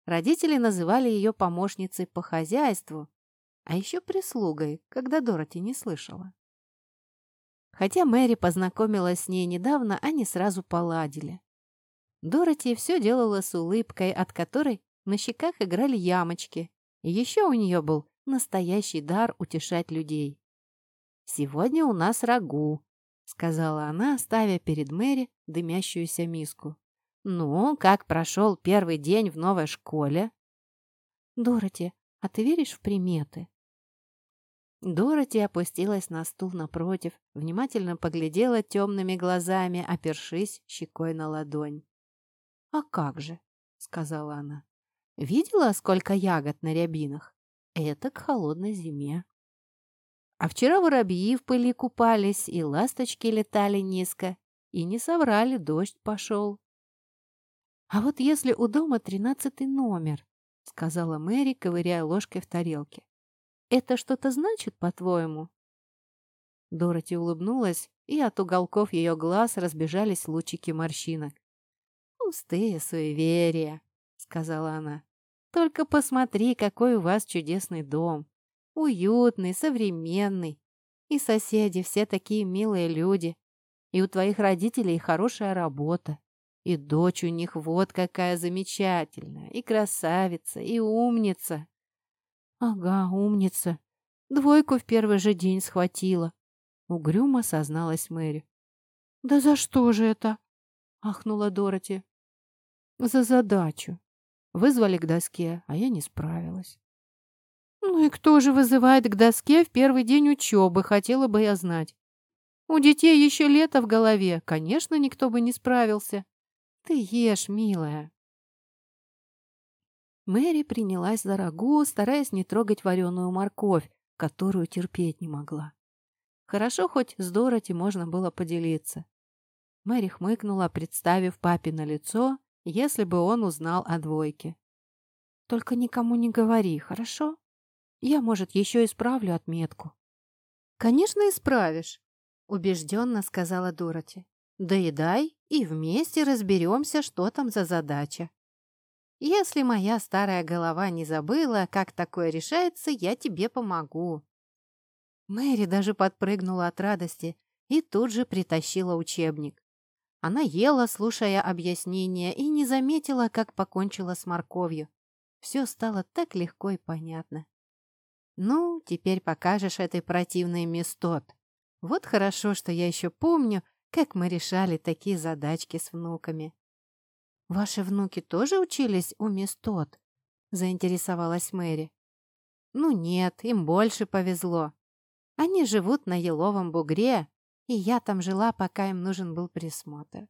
[SPEAKER 1] Родители называли ее помощницей по хозяйству, а еще прислугой, когда Дороти не слышала. Хотя Мэри познакомилась с ней недавно, они сразу поладили. Дороти все делала с улыбкой, от которой на щеках играли ямочки, еще у нее был настоящий дар утешать людей. «Сегодня у нас рагу», — сказала она, ставя перед Мэри дымящуюся миску. «Ну, как прошел первый день в новой школе?» «Дороти, а ты веришь в приметы?» Дороти опустилась на стул напротив, внимательно поглядела темными глазами, опершись щекой на ладонь. «А как же?» — сказала она. «Видела, сколько ягод на рябинах? Это к холодной зиме». А вчера воробьи в пыли купались, и ласточки летали низко, и не соврали, дождь пошел. «А вот если у дома тринадцатый номер», — сказала Мэри, ковыряя ложкой в тарелке, это что-то значит, по-твоему?» Дороти улыбнулась, и от уголков ее глаз разбежались лучики морщинок. «Пустые суеверия», — сказала она. «Только посмотри, какой у вас чудесный дом. Уютный, современный. И соседи все такие милые люди. И у твоих родителей хорошая работа. И дочь у них вот какая замечательная, и красавица, и умница. «Ага, умница. Двойку в первый же день схватила», — угрюмо созналась Мэри. «Да за что же это?» — ахнула Дороти. «За задачу. Вызвали к доске, а я не справилась». «Ну и кто же вызывает к доске в первый день учебы, хотела бы я знать. У детей еще лето в голове, конечно, никто бы не справился. Ты ешь, милая». Мэри принялась за рагу, стараясь не трогать вареную морковь, которую терпеть не могла. Хорошо, хоть с Дороти можно было поделиться. Мэри хмыкнула, представив папе на лицо, если бы он узнал о двойке. «Только никому не говори, хорошо? Я, может, еще исправлю отметку». «Конечно, исправишь», — убежденно сказала Дороти. «Доедай и вместе разберемся, что там за задача». Если моя старая голова не забыла, как такое решается, я тебе помогу». Мэри даже подпрыгнула от радости и тут же притащила учебник. Она ела, слушая объяснения, и не заметила, как покончила с морковью. Все стало так легко и понятно. «Ну, теперь покажешь этой противной местот. Вот хорошо, что я еще помню, как мы решали такие задачки с внуками». «Ваши внуки тоже учились у мисс Тот?» — заинтересовалась Мэри. «Ну нет, им больше повезло. Они живут на Еловом бугре, и я там жила, пока им нужен был присмотр.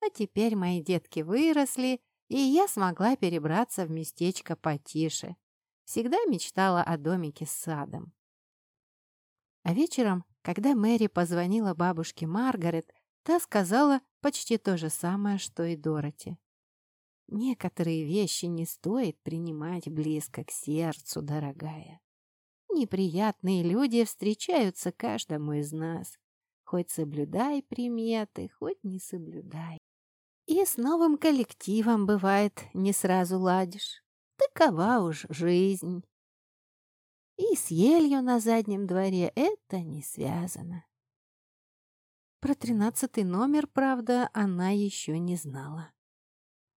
[SPEAKER 1] А теперь мои детки выросли, и я смогла перебраться в местечко потише. Всегда мечтала о домике с садом. А вечером, когда Мэри позвонила бабушке Маргарет, та сказала почти то же самое, что и Дороти. Некоторые вещи не стоит принимать близко к сердцу, дорогая. Неприятные люди встречаются каждому из нас. Хоть соблюдай приметы, хоть не соблюдай. И с новым коллективом, бывает, не сразу ладишь. Такова уж жизнь. И с елью на заднем дворе это не связано. Про тринадцатый номер, правда, она еще не знала.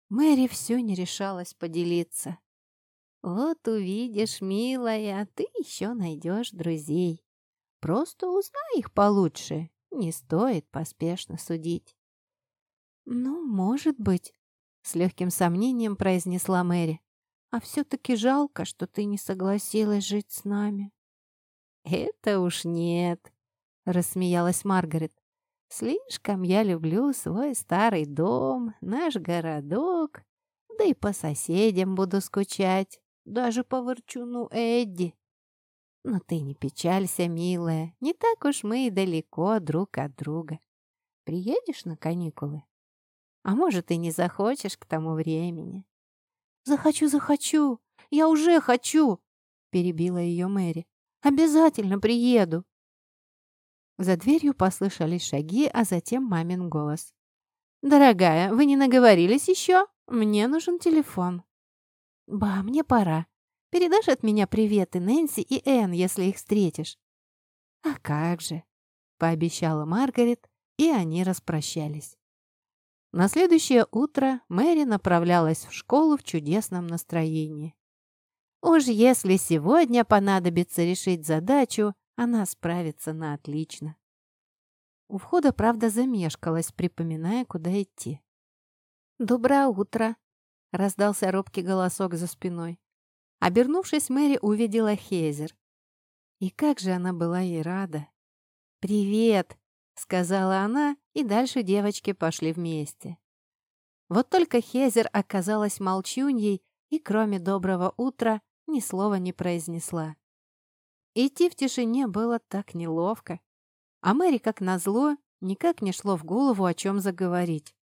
[SPEAKER 1] Мэри все не решалась поделиться. «Вот увидишь, милая, ты еще найдешь друзей. Просто узнай их получше, не стоит поспешно судить». «Ну, может быть», — с легким сомнением произнесла Мэри. «А все-таки жалко, что ты не согласилась жить с нами». «Это уж нет», — рассмеялась Маргарет. Слишком я люблю свой старый дом, наш городок, да и по соседям буду скучать, даже по ворчуну Эдди. Но ты не печалься, милая, не так уж мы и далеко друг от друга. Приедешь на каникулы? А может, и не захочешь к тому времени?» «Захочу, захочу! Я уже хочу!» — перебила ее Мэри. «Обязательно приеду!» За дверью послышались шаги, а затем мамин голос. «Дорогая, вы не наговорились еще? Мне нужен телефон». «Ба, мне пора. Передашь от меня приветы Нэнси и Энн, если их встретишь?» «А как же!» — пообещала Маргарет, и они распрощались. На следующее утро Мэри направлялась в школу в чудесном настроении. Уж если сегодня понадобится решить задачу, она справится на отлично. У входа, правда, замешкалась, припоминая, куда идти. «Доброе утро!» — раздался робкий голосок за спиной. Обернувшись, Мэри увидела Хейзер. И как же она была ей рада! «Привет!» — сказала она, и дальше девочки пошли вместе. Вот только Хейзер оказалась молчуньей и, кроме доброго утра, ни слова не произнесла. Идти в тишине было так неловко. А Мэри, как назло, никак не шло в голову, о чем заговорить.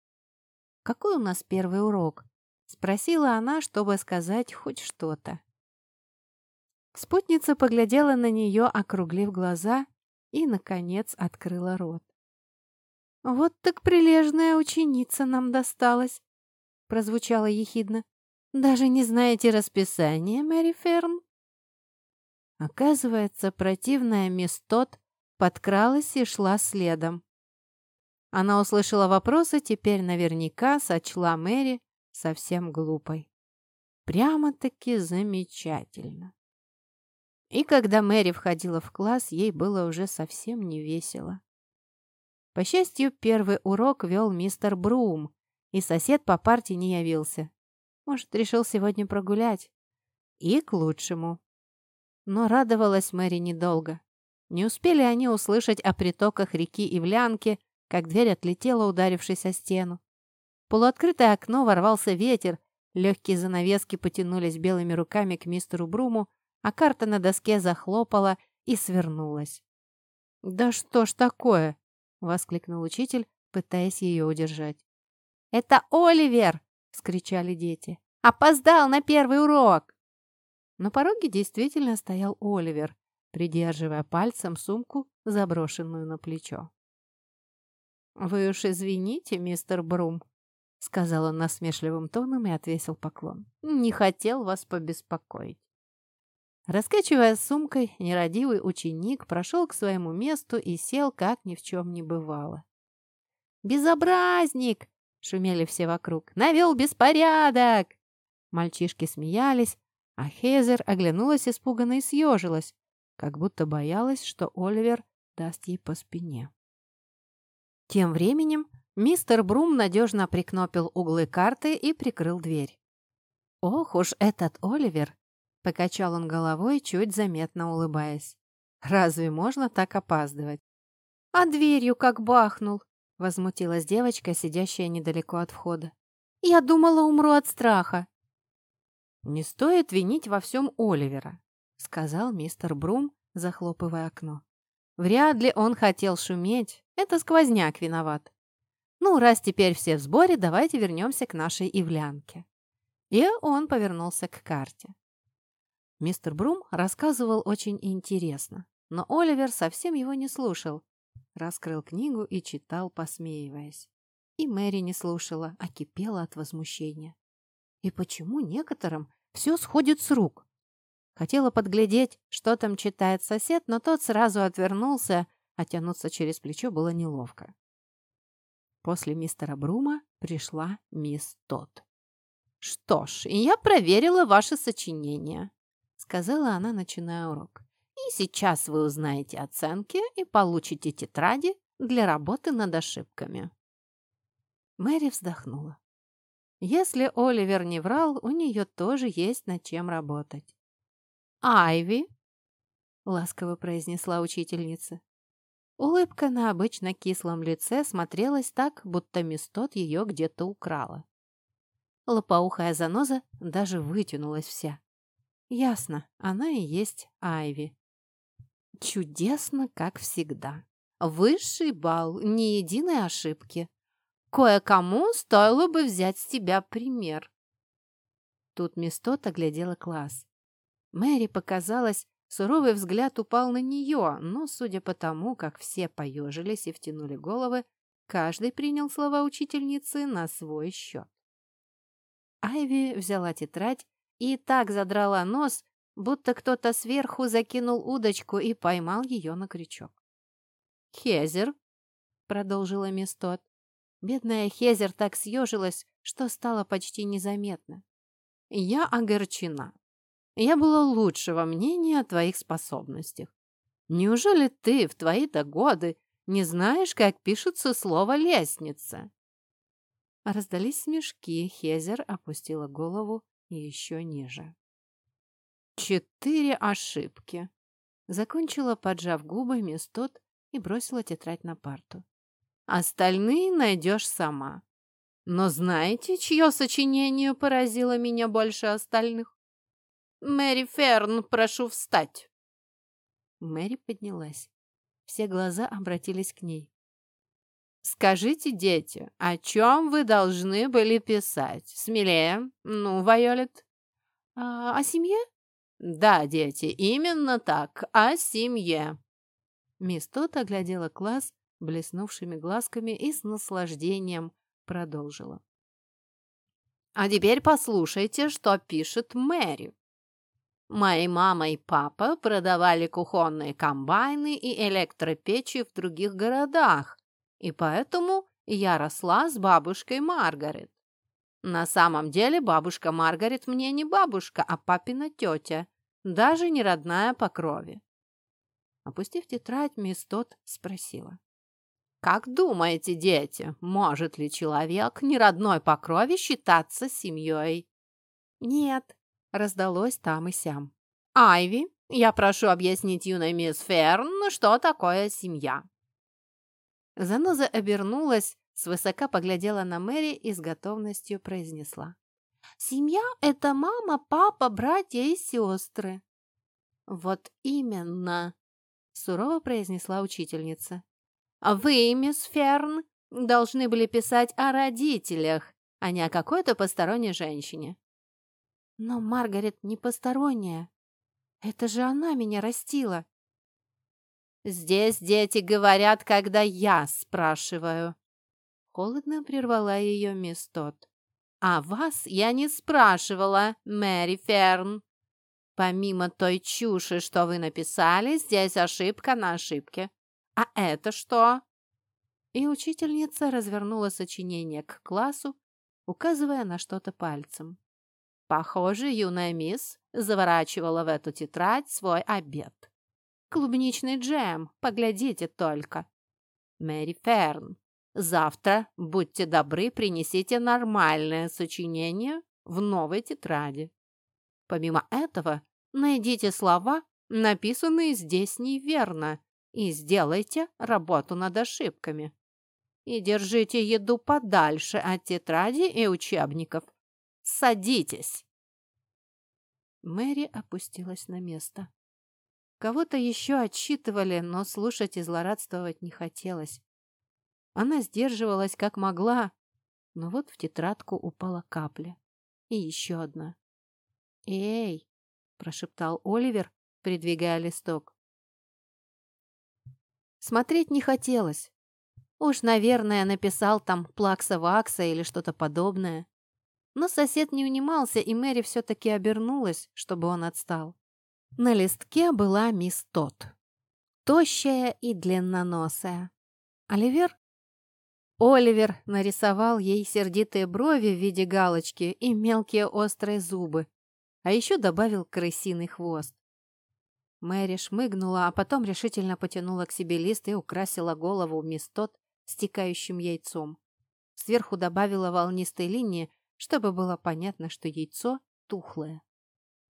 [SPEAKER 1] «Какой у нас первый урок?» — спросила она, чтобы сказать хоть что-то. Спутница поглядела на нее, округлив глаза, и, наконец, открыла рот. «Вот так прилежная ученица нам досталась», — прозвучало ехидно. «Даже не знаете расписание, Мэри Ферн?» Оказывается, противная мисс Тот подкралась и шла следом. Она услышала вопросы, теперь наверняка сочла Мэри совсем глупой. Прямо-таки замечательно. И когда Мэри входила в класс, ей было уже совсем не весело. По счастью, первый урок вел мистер Брум, и сосед по парте не явился. Может, решил сегодня прогулять. И к лучшему. Но радовалась Мэри недолго. Не успели они услышать о притоках реки Ивлянки, как дверь отлетела, ударившись о стену. В полуоткрытое окно ворвался ветер, легкие занавески потянулись белыми руками к мистеру Бруму, а карта на доске захлопала и свернулась. «Да что ж такое?» — воскликнул учитель, пытаясь ее удержать. «Это Оливер!» — скричали дети. «Опоздал на первый урок!» На пороге действительно стоял Оливер, придерживая пальцем сумку, заброшенную на плечо. «Вы уж извините, мистер Брум», — сказал он насмешливым тоном и отвесил поклон. «Не хотел вас побеспокоить». Раскачивая сумкой, нерадивый ученик прошел к своему месту и сел, как ни в чем не бывало. «Безобразник!» — шумели все вокруг. «Навел беспорядок!» Мальчишки смеялись, а Хезер оглянулась испуганно и съежилась, как будто боялась, что Оливер даст ей по спине. Тем временем мистер Брум надежно прикнопил углы карты и прикрыл дверь. «Ох уж этот Оливер!» — покачал он головой, чуть заметно улыбаясь. «Разве можно так опаздывать?» «А дверью как бахнул!» — возмутилась девочка, сидящая недалеко от входа. «Я думала, умру от страха!» «Не стоит винить во всем Оливера», — сказал мистер Брум, захлопывая окно. «Вряд ли он хотел шуметь. Это сквозняк виноват. Ну, раз теперь все в сборе, давайте вернемся к нашей Ивлянке». И он повернулся к карте. Мистер Брум рассказывал очень интересно, но Оливер совсем его не слушал. Раскрыл книгу и читал, посмеиваясь. И Мэри не слушала, а кипела от возмущения. И почему некоторым все сходит с рук? Хотела подглядеть, что там читает сосед, но тот сразу отвернулся, а тянуться через плечо было неловко. После мистера Брума пришла мисс Тот. «Что ж, я проверила ваше сочинение», — сказала она, начиная урок. «И сейчас вы узнаете оценки и получите тетради для работы над ошибками». Мэри вздохнула. Если Оливер не врал, у нее тоже есть над чем работать. «Айви!» — ласково произнесла учительница. Улыбка на обычно кислом лице смотрелась так, будто Мистот ее где-то украла. Лопоухая заноза даже вытянулась вся. Ясно, она и есть Айви. Чудесно, как всегда. Высший балл, ни единой ошибки. Кое-кому стоило бы взять с тебя пример. Тут Мистот оглядела класс. Мэри показалось, суровый взгляд упал на нее, но, судя по тому, как все поежились и втянули головы, каждый принял слова учительницы на свой счет. Айви взяла тетрадь и так задрала нос, будто кто-то сверху закинул удочку и поймал ее на крючок. «Хезер», — продолжила мисс Тот. Бедная Хезер так съежилась, что стало почти незаметно. «Я огорчена. Я была лучшего мнения о твоих способностях. Неужели ты в твои-то годы не знаешь, как пишется слово «лестница»?» Раздались смешки, Хезер опустила голову еще ниже. «Четыре ошибки!» Закончила, поджав губы, мисс Тот и бросила тетрадь на парту. «Остальные найдешь сама. Но знаете, чье сочинение поразило меня больше остальных? Мэри Ферн, прошу встать!» Мэри поднялась. Все глаза обратились к ней. «Скажите, дети, о чем вы должны были писать? Смелее. Ну, Вайолет?» а, «О семье?» «Да, дети, именно так, о семье». Мисс Тот оглядела класс блеснувшими глазками и с наслаждением продолжила. «А теперь послушайте, что пишет Мэри. Мои мама и папа продавали кухонные комбайны и электропечи в других городах, и поэтому я росла с бабушкой Маргарет. На самом деле бабушка Маргарет мне не бабушка, а папина тетя, даже не родная по крови. Опустив тетрадь, мисс Тот спросила. «Как думаете, дети, может ли человек, не родной по крови, считаться семьей?» «Нет», — раздалось там и сям. «Айви, я прошу объяснить юной мисс Ферн, что такое семья». Заноза обернулась, свысока поглядела на Мэри и с готовностью произнесла. «Семья — это мама, папа, братья и сестры». «Вот именно», — сурово произнесла учительница. «Вы, мисс Ферн, должны были писать о родителях, а не о какой-то посторонней женщине». «Но Маргарет не посторонняя. Это же она меня растила», «Здесь дети говорят, когда я спрашиваю». Холодно прервала ее мисс Тот. «А вас я не спрашивала, Мэри Ферн. Помимо той чуши, что вы написали, здесь ошибка на ошибке. А это что?» И учительница развернула сочинение к классу, указывая на что-то пальцем. Похоже, юная мисс заворачивала в эту тетрадь свой обед. Клубничный джем, поглядите только. Мэри Ферн, завтра, будьте добры, принесите нормальное сочинение в новой тетради. Помимо этого, найдите слова, написанные здесь неверно, и сделайте работу над ошибками. И держите еду подальше от тетради и учебников. Садитесь!» Мэри опустилась на место. Кого-то еще отчитывали, но слушать и злорадствовать не хотелось. Она сдерживалась как могла, но вот в тетрадку упала капля. И еще одна. «Эй!» – прошептал Оливер, придвигая листок. Смотреть не хотелось. Уж, наверное, написал там плакса-вакса или что-то подобное. Но сосед не унимался, и Мэри все-таки обернулась, чтобы он отстал. На листке была мисс Тот. Тощая и длинноносая. Оливер? Оливер нарисовал ей сердитые брови в виде галочки и мелкие острые зубы, а еще добавил крысиный хвост. Мэри шмыгнула, а потом решительно потянула к себе лист и украсила голову мисс Тот стекающим яйцом. Сверху добавила волнистой линии, чтобы было понятно, что яйцо тухлое.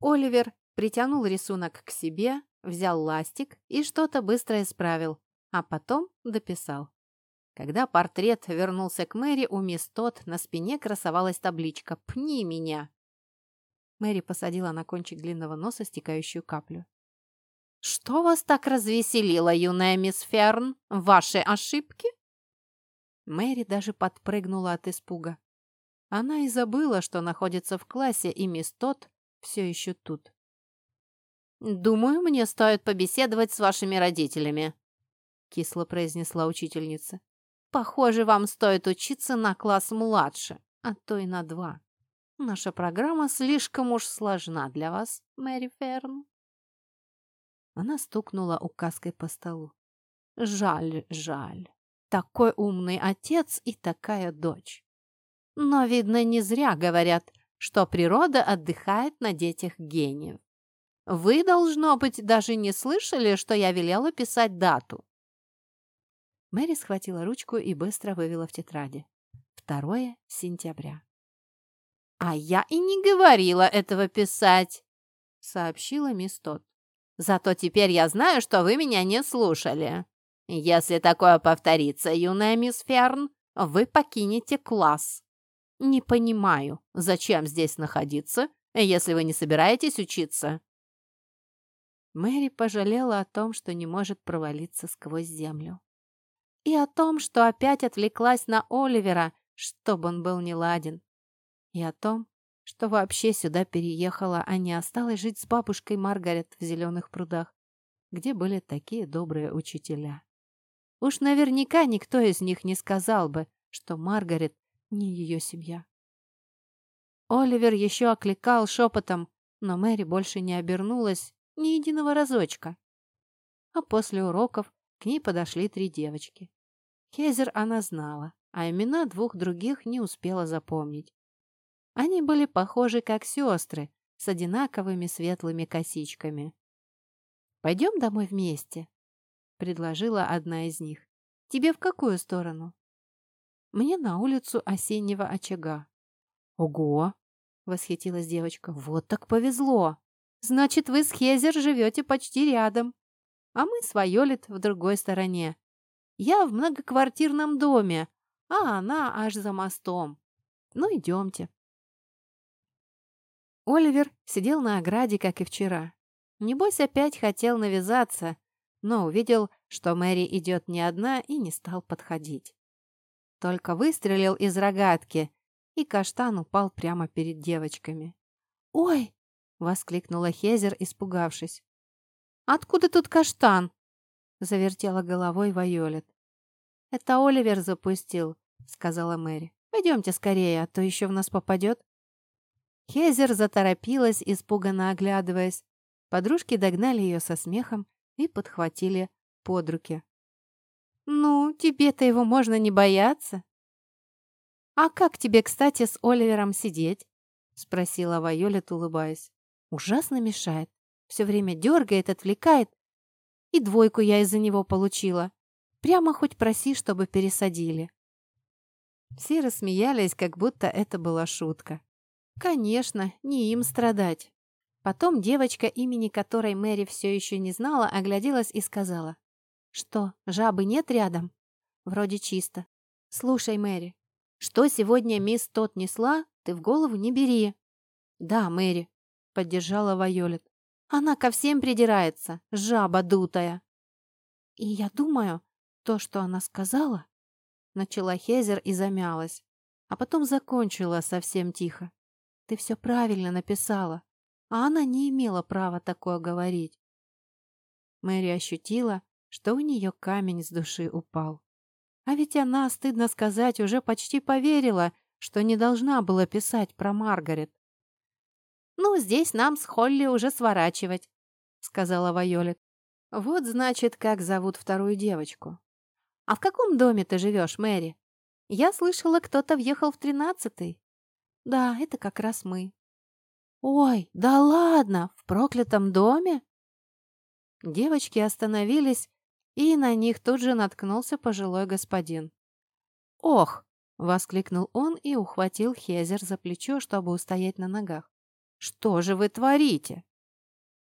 [SPEAKER 1] Оливер притянул рисунок к себе, взял ластик и что-то быстро исправил, а потом дописал. Когда портрет вернулся к Мэри, у мисс Тот на спине красовалась табличка «Пни меня». Мэри посадила на кончик длинного носа стекающую каплю.
[SPEAKER 2] «Что вас так развеселило, юная мисс Ферн? Ваши ошибки?»
[SPEAKER 1] Мэри даже подпрыгнула от испуга. Она и забыла, что находится в классе, и мисс Тот все еще тут.
[SPEAKER 2] «Думаю, мне стоит побеседовать с вашими родителями», — кисло произнесла учительница. «Похоже, вам стоит учиться на класс младше, а то и на два. Наша программа слишком уж сложна для вас, Мэри Ферн».
[SPEAKER 1] Она стукнула указкой по столу.
[SPEAKER 2] «Жаль, жаль. Такой умный отец и такая дочь. Но, видно, не зря говорят, что природа отдыхает на детях гениев. Вы, должно быть, даже не слышали, что я велела писать дату.
[SPEAKER 1] Мэри схватила ручку и быстро вывела в тетради. Второе сентября.
[SPEAKER 2] «А я и не говорила этого писать», — сообщила мисс Тот. «Зато теперь я знаю, что вы меня не слушали. Если такое повторится, юная мисс Ферн, вы покинете класс. Не понимаю, зачем здесь находиться, если вы не собираетесь учиться?»
[SPEAKER 1] Мэри пожалела о том, что не может провалиться сквозь землю.
[SPEAKER 2] И о том, что опять отвлеклась на Оливера, чтобы он был неладен.
[SPEAKER 1] И о том, что вообще сюда переехала, а не осталась жить с бабушкой Маргарет в Зеленых прудах, где были такие добрые учителя. Уж наверняка никто из них не сказал бы, что Маргарет не ее семья. Оливер еще окликал шепотом, но Мэри больше не обернулась ни единого разочка. А после уроков к ней подошли три девочки. Хезер она знала, а имена двух других не успела запомнить. Они были похожи как сестры, с одинаковыми светлыми косичками. «Пойдем домой вместе», — предложила одна из них. «Тебе в какую сторону?» «Мне на улицу осеннего очага». «Ого!» — восхитилась девочка. «Вот так повезло! Значит, вы с Хезер живете почти рядом, а мы с Вайолет в другой стороне. Я в многоквартирном доме, а она аж за мостом. Ну, идемте». Оливер сидел на ограде, как и вчера. Небось, опять хотел навязаться, но увидел, что Мэри идет не одна и не стал подходить. Только выстрелил из рогатки, и каштан упал прямо перед девочками. «Ой!» — воскликнула Хезер, испугавшись. «Откуда тут каштан?» — завертела головой Вайолет. «Это Оливер запустил», — сказала Мэри. «Пойдемте скорее, а то еще в нас попадет». Хезер заторопилась, испуганно оглядываясь. Подружки догнали ее со смехом и подхватили под руки. «Ну, тебе-то его можно не бояться». «А как тебе, кстати, с Оливером сидеть?» — спросила Вайолет, улыбаясь. «Ужасно мешает. Все время дергает, отвлекает. И двойку я из-за него получила. Прямо хоть проси, чтобы пересадили». Все рассмеялись, как будто это была шутка. Конечно, не им страдать. Потом девочка, имени которой Мэри все еще не знала, огляделась и сказала. «Что, жабы нет рядом?» «Вроде чисто. Слушай, Мэри, что сегодня мисс Тот несла, ты в голову не бери». «Да, Мэри», — поддержала Вайолет. «Она ко всем придирается, жаба дутая». «И я думаю, то, что она сказала...» Начала Хезер и замялась, а потом закончила совсем тихо. Ты все правильно написала, а она не имела права такое говорить. Мэри ощутила, что у нее камень с души упал. А ведь она, стыдно сказать, уже почти поверила, что не должна была писать про Маргарет. «Ну, здесь нам с Холли уже сворачивать», — сказала Вайолет. «Вот, значит, как зовут вторую девочку». «А в каком доме ты живешь, Мэри?» «Я слышала, кто-то въехал в тринадцатый». Да, это как раз мы. Ой, да ладно, в проклятом доме? Девочки остановились, и на них тут же наткнулся пожилой господин. «Ох!» — воскликнул он и ухватил Хезер за плечо, чтобы устоять на ногах. «Что же вы творите?»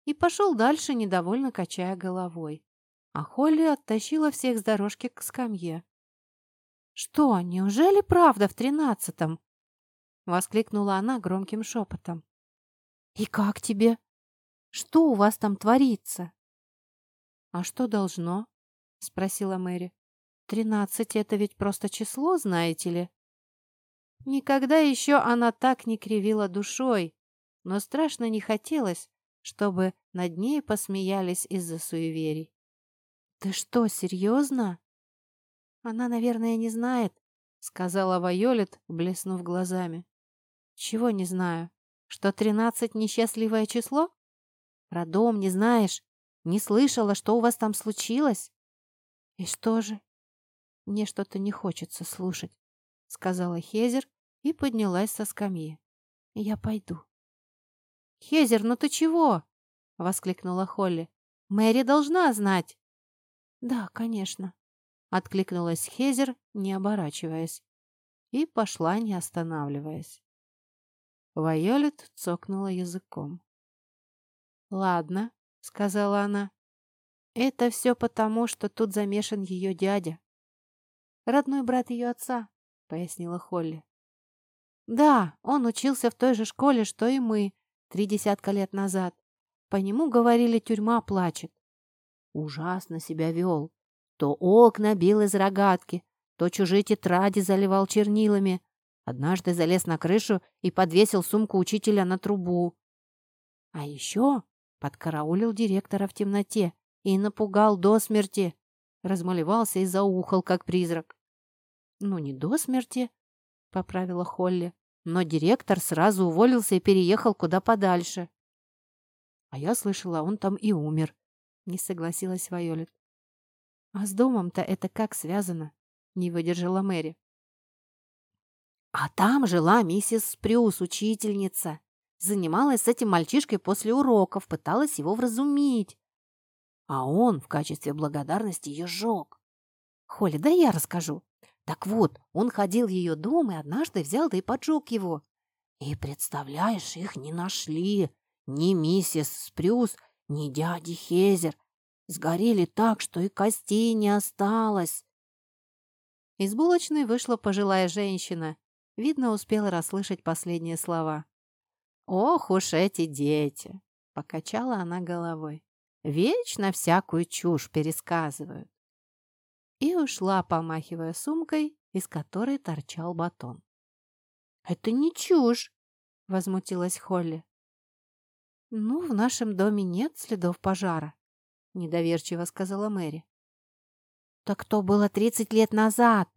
[SPEAKER 1] И пошел дальше, недовольно качая головой. А Холли оттащила всех с дорожки к скамье. «Что, неужели правда в тринадцатом?» — воскликнула она громким шепотом. «И как тебе? Что у вас там творится?» «А что должно?» — спросила Мэри. «Тринадцать — это ведь просто число, знаете ли?» Никогда еще она так не кривила душой, но страшно не хотелось, чтобы над ней посмеялись из-за суеверий. «Ты что, серьезно?» «Она, наверное, не знает», — сказала Вайолет, блеснув глазами. «Чего не знаю? Что тринадцать — несчастливое число? Про дом не знаешь? Не слышала, что у вас там случилось?» «И что же?» «Мне что-то не хочется слушать», — сказала Хезер и поднялась со скамьи. «Я пойду». «Хезер, ну ты чего?» — воскликнула Холли. «Мэри должна знать». «Да, конечно», — откликнулась Хезер, не оборачиваясь, и пошла, не останавливаясь. Вайолет цокнула языком. «Ладно», — сказала она. «Это все потому, что тут замешан ее дядя». «Родной брат ее отца», — пояснила Холли. «Да, он учился в той же школе, что и мы, три десятка лет назад. По нему, говорили, тюрьма плачет. Ужасно себя вел. То окна бил из рогатки, то чужие тетради заливал чернилами. Однажды залез на крышу и подвесил сумку учителя на трубу. А еще подкараулил директора в темноте и напугал до смерти. Размалевался и заухал, как призрак. «Ну, не до смерти», — поправила Холли, но директор сразу уволился и переехал куда подальше. А я слышала, он там и умер. Не согласилась Вайолет. А с домом-то это как связано? Не выдержала Мэри. А там жила миссис Спрюс, учительница. Занималась с этим мальчишкой после уроков, пыталась его вразумить. А он в качестве благодарности ее сжег. Холли, да я расскажу. Так вот, он ходил в ее дом и однажды взял да и поджег его. И, представляешь, их не нашли. Ни миссис Спрюс, ни дяди Хезер. Сгорели так, что и костей не осталось. Из булочной вышла пожилая женщина. Видно, успела расслышать последние слова. «Ох уж эти дети!» — покачала она головой. «Вечно всякую чушь пересказывают». И ушла, помахивая сумкой, из которой торчал батон. «Это не чушь!» — возмутилась Холли. «Ну, в нашем доме нет следов пожара», — недоверчиво сказала Мэри. «Так то было тридцать лет назад.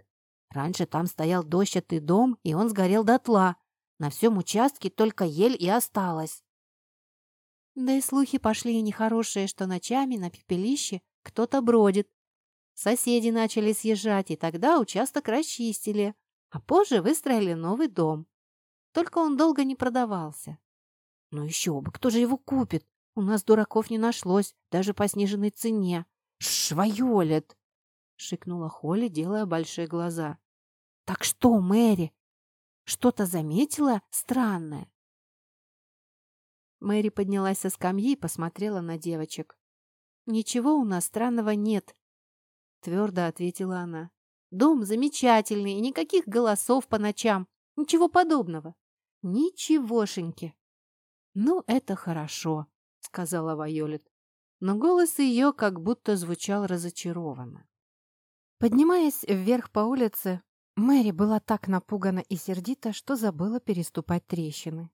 [SPEAKER 1] Раньше там стоял дощатый дом, и он сгорел дотла. На всем участке только ель и осталась». Да и слухи пошли нехорошие, что ночами на пепелище кто-то бродит. Соседи начали съезжать, и тогда участок расчистили, а позже выстроили новый дом. Только он долго не продавался. Ну еще бы, кто же его купит? У нас дураков не нашлось, даже по сниженной цене. Швайолет! шикнула Холли, делая большие глаза. Так что, Мэри, что-то заметила странное? Мэри поднялась со скамьи и посмотрела на девочек. «Ничего у нас странного нет», — твердо ответила она. «Дом замечательный, и никаких голосов по ночам. Ничего подобного. Ничегошеньки». «Ну, это хорошо», — сказала Вайолет. Но голос ее как будто звучал разочарованно. Поднимаясь вверх по улице, Мэри была так напугана и сердита, что забыла переступать трещины.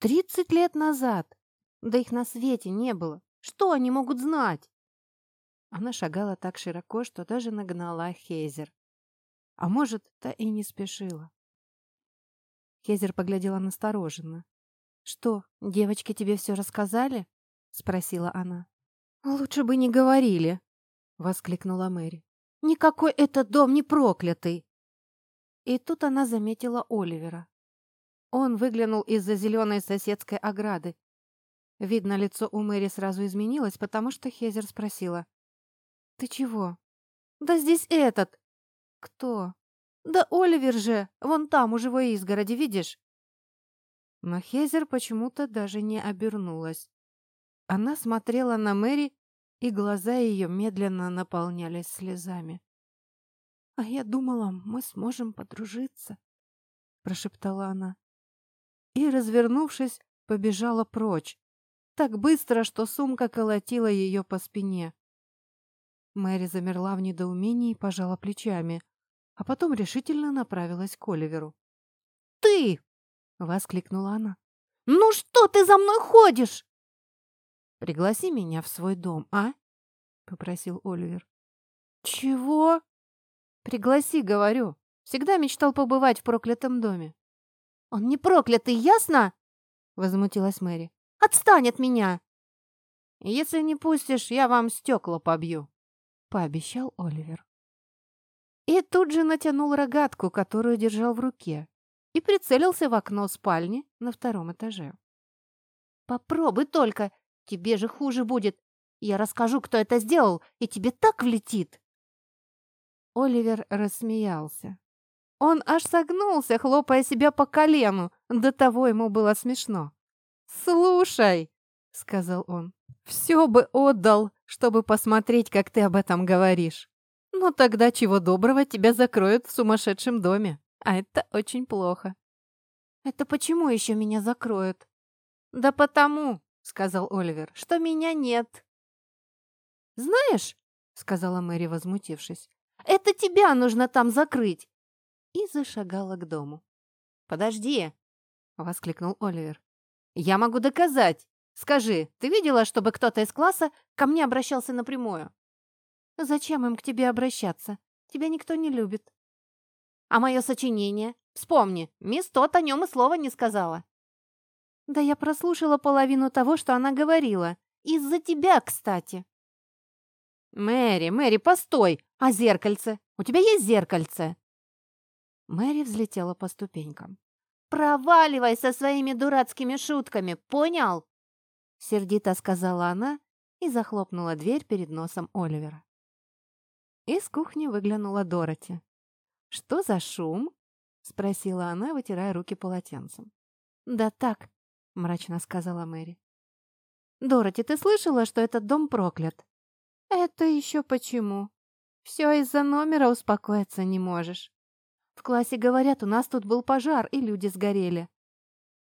[SPEAKER 1] «Тридцать лет назад! Да их на свете не было! Что они могут знать?» Она шагала так широко, что даже нагнала Хейзер. А может, та и не спешила. Хейзер поглядела настороженно. «Что, девочки тебе все рассказали?» — спросила она. «Лучше бы не говорили», — воскликнула Мэри. «Никакой этот дом не проклятый!» И тут она заметила Оливера. Он выглянул из-за зеленой соседской ограды. Видно, лицо у Мэри сразу изменилось, потому что Хезер спросила. «Ты чего?» «Да здесь этот!» «Кто?» «Да Оливер же! Вон там, у живой изгороди, видишь?» Но Хезер почему-то даже не обернулась. Она смотрела на Мэри, и глаза ее медленно наполнялись слезами. «А я думала, мы сможем подружиться», — прошептала она. И, развернувшись, побежала прочь, так быстро, что сумка колотила ее по спине. Мэри замерла в недоумении и пожала плечами, а потом решительно направилась к Оливеру.
[SPEAKER 2] «Ты!»
[SPEAKER 1] — воскликнула она.
[SPEAKER 2] «Ну что ты за мной ходишь?»
[SPEAKER 1] «Пригласи меня в свой дом, а?» — попросил Оливер.
[SPEAKER 2] «Чего?»
[SPEAKER 1] «Пригласи, говорю. Всегда мечтал побывать в проклятом доме».
[SPEAKER 2] «Он не проклятый, ясно?» — возмутилась Мэри. «Отстань от меня!»
[SPEAKER 1] «Если не пустишь, я вам стекла побью», — пообещал Оливер. И тут же натянул рогатку, которую держал в руке, и прицелился в окно спальни на втором этаже.
[SPEAKER 2] «Попробуй только, тебе же хуже будет. Я расскажу, кто это сделал, и тебе так влетит!»
[SPEAKER 1] Оливер рассмеялся. Он аж согнулся, хлопая себя по колену, до того ему было смешно. «Слушай», — сказал он, — «все бы отдал, чтобы посмотреть, как ты об этом говоришь. Но тогда чего доброго тебя закроют в сумасшедшем доме, а это очень плохо».
[SPEAKER 2] «Это почему еще меня закроют?»
[SPEAKER 1] «Да потому», — сказал Оливер, — «что меня нет».
[SPEAKER 2] «Знаешь», — сказала Мэри, возмутившись, — «это тебя нужно там закрыть!»
[SPEAKER 1] И зашагала к дому.
[SPEAKER 2] «Подожди!»
[SPEAKER 1] — воскликнул Оливер.
[SPEAKER 2] «Я могу доказать. Скажи, ты видела, чтобы кто-то из класса ко мне обращался напрямую?»
[SPEAKER 1] «Зачем им к тебе обращаться? Тебя никто не любит».
[SPEAKER 2] «А мое сочинение? Вспомни, мисс Тот о нем и слова не сказала».
[SPEAKER 1] «Да я прослушала половину того, что она говорила. Из-за тебя, кстати».
[SPEAKER 2] «Мэри, Мэри, постой! А зеркальце? У тебя есть зеркальце?»
[SPEAKER 1] Мэри взлетела по ступенькам.
[SPEAKER 2] «Проваливай со своими дурацкими шутками, понял?»
[SPEAKER 1] Сердито сказала она и захлопнула дверь перед носом Оливера. Из кухни выглянула Дороти. «Что за шум?» — спросила она, вытирая руки полотенцем.
[SPEAKER 2] «Да так», — мрачно сказала Мэри. «Дороти, ты слышала, что этот дом проклят?»
[SPEAKER 1] «Это еще почему? Все из-за номера успокоиться не можешь. В классе говорят, у нас тут был пожар, и люди сгорели».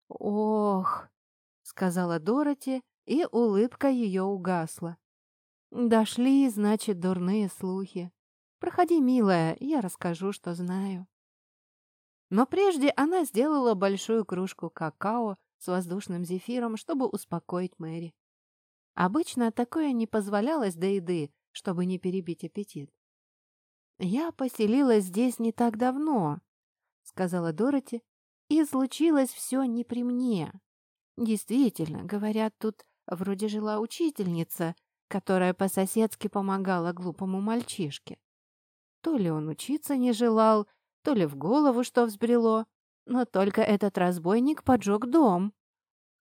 [SPEAKER 1] «Ох», — сказала Дороти, и улыбка ее угасла. «Дошли, значит, дурные слухи. Проходи, милая, я расскажу, что знаю». Но прежде она сделала большую кружку какао с воздушным зефиром, чтобы успокоить Мэри. Обычно такое не позволялось до еды, чтобы не перебить аппетит. «Я поселилась здесь не так давно», — сказала Дороти, «и случилось все не при мне. Действительно, говорят, тут вроде жила учительница, которая по-соседски помогала глупому мальчишке. То ли он учиться не желал, то ли в голову что взбрело, но только этот разбойник поджег дом.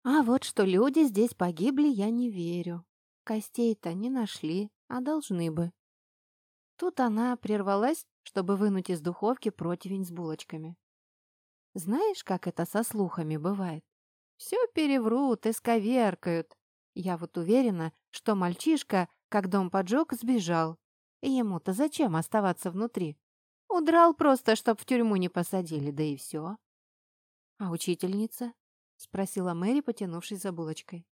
[SPEAKER 1] А вот что люди здесь погибли, я не верю. Костей-то не нашли, а должны бы. Тут она прервалась, чтобы вынуть из духовки противень с булочками. Знаешь, как это со слухами бывает? Все переврут, исковеркают. Я вот уверена, что мальчишка, как дом поджег, сбежал. Ему-то зачем оставаться внутри? Удрал просто, чтоб в тюрьму не посадили, да и все. А учительница? Спросила Мэри, потянувшись за булочкой.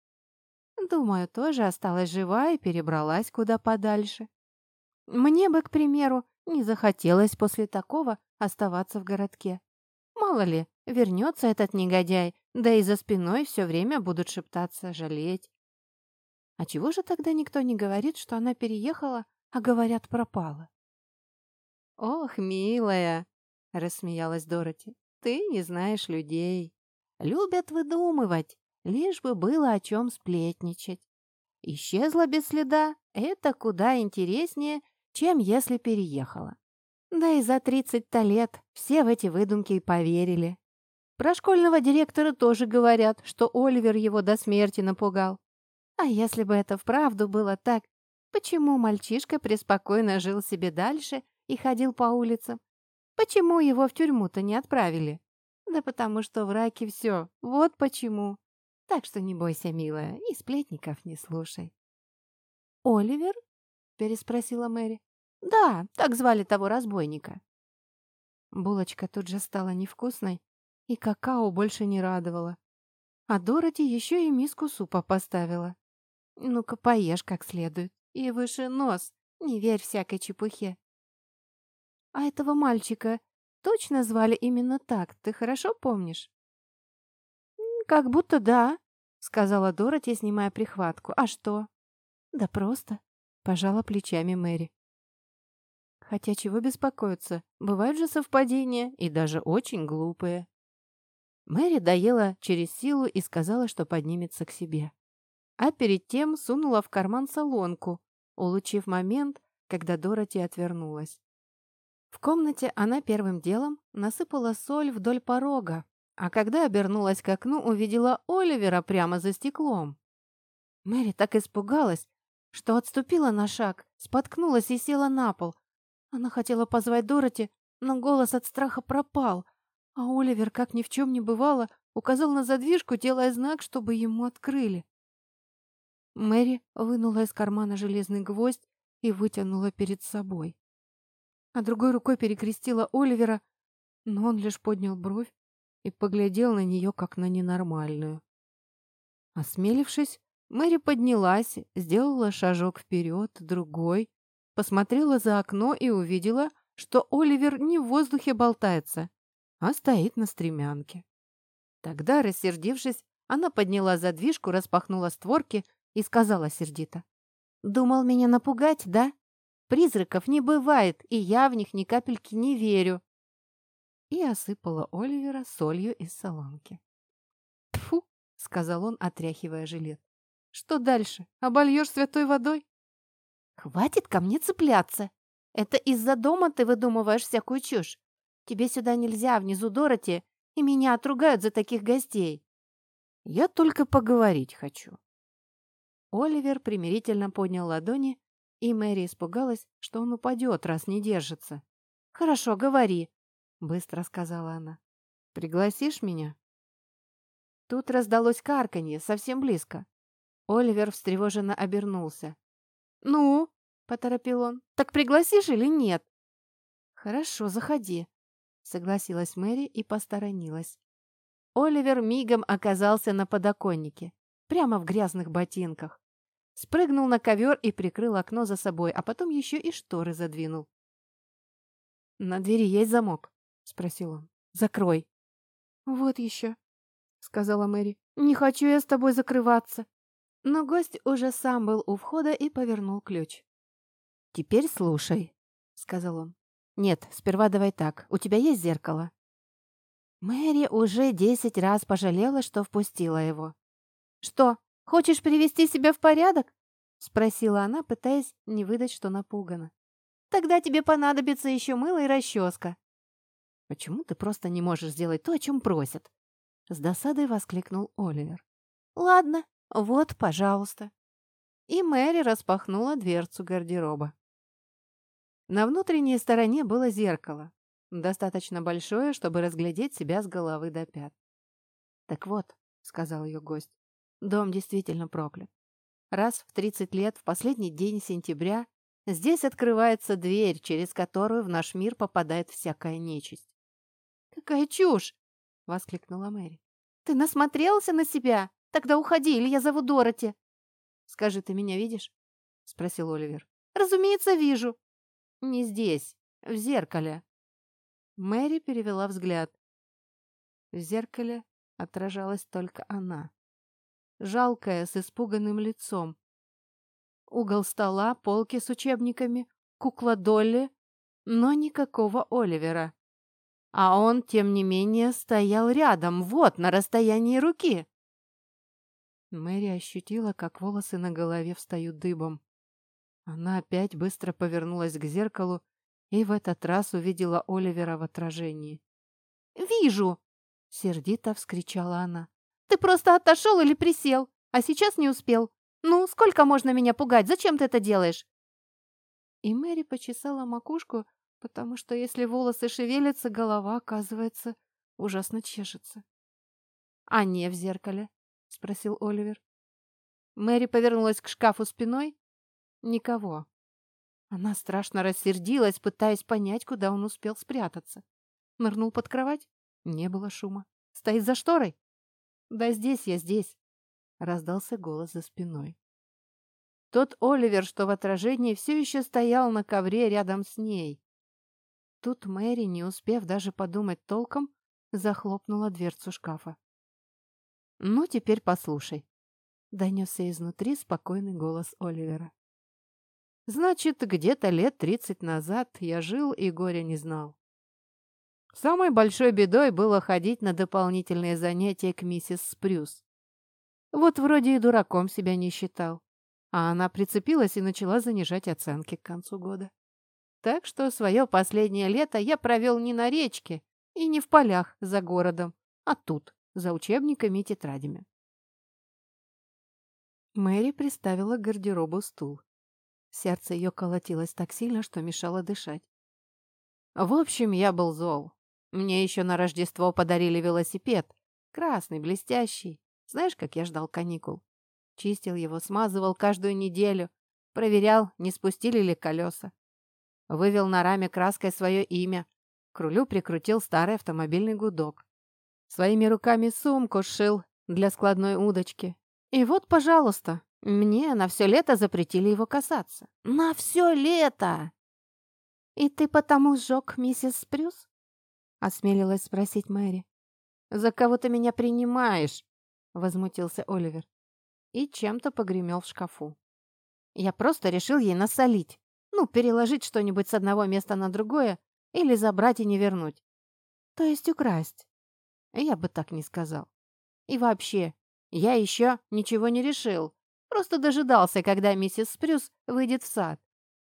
[SPEAKER 1] Думаю, тоже осталась жива и перебралась куда подальше. Мне бы, к примеру, не захотелось после такого оставаться в городке. Мало ли, вернется этот негодяй, да и за спиной все время будут шептаться, жалеть. А чего же тогда никто не говорит, что она переехала, а говорят, пропала? «Ох, милая!» — рассмеялась Дороти. «Ты не знаешь людей. Любят выдумывать, лишь бы было о чем сплетничать. Исчезла без следа — это куда интереснее, чем если переехала. Да и за 30-то лет все в эти выдумки и поверили. Про школьного директора тоже говорят, что Оливер его до смерти напугал. А если бы это вправду было так, почему мальчишка преспокойно жил себе дальше и ходил по улицам? Почему его в тюрьму-то не отправили? Да потому что в раке все, вот почему. Так что не бойся, милая, и сплетников не слушай. «Оливер?» переспросила Мэри. «Да, так звали того разбойника». Булочка тут же стала невкусной, и какао больше не радовало. А Дороти еще и миску супа поставила. «Ну-ка, поешь как следует, и выше нос, Не верь всякой чепухе. А этого мальчика точно звали именно так, ты хорошо помнишь? Как будто да, сказала Дороти, снимая прихватку. А что? Да просто, пожала плечами Мэри. Хотя чего беспокоиться, бывают же совпадения, и даже очень глупые. Мэри доела через силу и сказала, что поднимется к себе. А перед тем сунула в карман солонку, улучив момент, когда Дороти отвернулась. В комнате она первым делом насыпала соль вдоль порога, а когда обернулась к окну, увидела Оливера прямо за стеклом. Мэри так испугалась, что отступила на шаг, споткнулась и села на пол. Она хотела позвать Дороти, но голос от страха пропал, а Оливер, как ни в чем не бывало, указал на задвижку, делая знак, чтобы ему открыли. Мэри вынула из кармана железный гвоздь и вытянула перед собой. А другой рукой перекрестила Оливера, но он лишь поднял бровь и поглядел на нее, как на ненормальную. Осмелившись, Мэри поднялась, сделала шажок вперед, другой, посмотрела за окно и увидела, что Оливер не в воздухе болтается, а стоит на стремянке. Тогда, рассердившись, она подняла задвижку, распахнула створки и сказала сердито. «Думал меня напугать, да? Призраков не бывает, и я в них ни капельки не верю». И осыпала Оливера солью из солонки. «Тьфу!» — сказал он, отряхивая жилет. «Что дальше? Обольешь святой водой?» «Хватит ко мне цепляться! Это из-за дома ты выдумываешь всякую чушь. Тебе сюда нельзя, внизу Дороти, и меня отругают за таких гостей». «Я только поговорить хочу», Оливер примирительно поднял ладони, и Мэри испугалась, что он упадет, раз не держится. «Хорошо, говори», — быстро сказала она. «Пригласишь меня?» Тут раздалось карканье, совсем близко. Оливер встревоженно обернулся. «Ну?» — поторопил он. «Так пригласишь или нет?» «Хорошо, заходи», — согласилась Мэри и посторонилась. Оливер мигом оказался на подоконнике, прямо в грязных ботинках. Спрыгнул на ковер и прикрыл окно за собой, а потом еще и шторы задвинул. «На двери есть замок?» — спросил он. «Закрой». «Вот еще», — сказала Мэри. «Не хочу я с тобой закрываться». Но гость уже сам был у входа и повернул ключ. «Теперь слушай», — сказал он. «Нет, сперва давай так. У тебя есть зеркало?» Мэри уже десять раз пожалела, что впустила его. «Что, Хочешь привести себя в порядок?» — спросила она, пытаясь не выдать, что напугана. «Тогда тебе понадобится еще мыло и расческа». «Почему ты просто не можешь сделать то, о чем просят?» С досадой воскликнул Оливер. «Ладно, вот, пожалуйста». И Мэри распахнула дверцу гардероба. На внутренней стороне было зеркало, достаточно большое, чтобы разглядеть себя с головы до пят. «Так вот», — сказал ее гость, Дом действительно проклят. Раз в 30 лет, в последний день сентября, здесь открывается дверь, через которую в наш мир попадает всякая нечисть. «Какая чушь!» — воскликнула Мэри. «Ты насмотрелся на себя? Тогда уходи, или я зову Дороти!» «Скажи, ты меня видишь?» — спросил Оливер. «Разумеется, вижу». «Не здесь, в зеркале». Мэри перевела взгляд. В зеркале отражалась только она жалкая, с испуганным лицом. Угол стола, полки с учебниками, кукла Долли, но никакого Оливера. А он, тем не менее, стоял рядом, вот, на расстоянии руки. Мэри ощутила, как волосы на голове встают дыбом. Она опять быстро повернулась к зеркалу и в этот раз увидела Оливера в отражении. «Вижу!» — сердито вскричала она. Ты просто отошел или присел, а сейчас не успел. Ну, сколько можно меня пугать? Зачем ты это делаешь?» И Мэри почесала макушку, потому что если волосы шевелятся, голова, оказывается, ужасно чешется. «А не в зеркале?» — спросил Оливер. Мэри повернулась к шкафу спиной. Никого. Она страшно рассердилась, пытаясь понять, куда он успел спрятаться. Нырнул под кровать. Не было шума. Стоит за шторой. «Да здесь я, здесь!» — раздался голос за спиной. Тот Оливер, что в отражении, все еще стоял на ковре рядом с ней. Тут Мэри, не успев даже подумать толком, захлопнула дверцу шкафа. «Ну, теперь послушай», — донесся изнутри спокойный голос Оливера. «Значит, где-то лет тридцать назад я жил и горя не знал. Самой большой бедой было ходить на дополнительные занятия к миссис Спрюс. Вот вроде и дураком себя не считал. А она прицепилась и начала занижать оценки к концу года. Так что свое последнее лето я провел не на речке и не в полях за городом, а тут, за учебниками и тетрадями. Мэри приставила к гардеробу стул. Сердце ее колотилось так сильно, что мешало дышать. В общем, я был зол. Мне еще на Рождество подарили велосипед. Красный, блестящий. Знаешь, как я ждал каникул? Чистил его, смазывал каждую неделю. Проверял, не спустили ли колеса. Вывел на раме краской свое имя. К рулю прикрутил старый автомобильный гудок. Своими руками сумку сшил для складной удочки. И вот, пожалуйста, мне на все лето запретили его касаться. На все лето! «И ты потому сжег миссис Спрюс?» — осмелилась спросить Мэри. «За кого ты меня принимаешь?» — возмутился Оливер. И чем-то погремел в шкафу. «Я просто решил ей насолить. Ну, переложить что-нибудь с одного места на другое или забрать и не вернуть. То есть украсть. Я бы так не сказал. И вообще, я еще ничего не решил. Просто дожидался, когда миссис Спрюс выйдет в сад.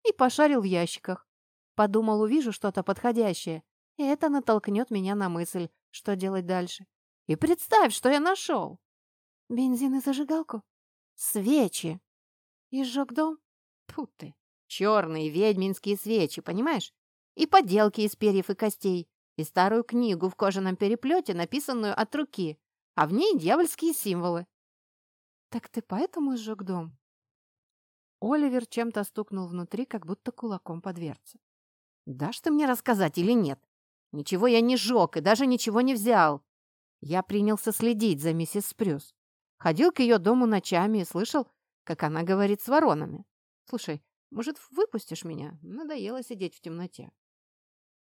[SPEAKER 1] И пошарил в ящиках. Подумал, увижу что-то подходящее. И это натолкнет меня на мысль, что делать дальше. И представь, что я нашел. Бензин и зажигалку? Свечи. И сжег дом? Фу ты. Черные ведьминские свечи, понимаешь? И поделки из перьев и костей. И старую книгу в кожаном переплете, написанную от руки. А в ней дьявольские символы. Так ты поэтому сжег дом? Оливер чем-то стукнул внутри, как будто кулаком по дверце. «Дашь ты мне рассказать или нет? Ничего я не жег и даже ничего не взял. Я принялся следить за миссис Спрюс. Ходил к ее дому ночами и слышал, как она говорит с воронами. Слушай, может, выпустишь меня? Надоело сидеть в темноте.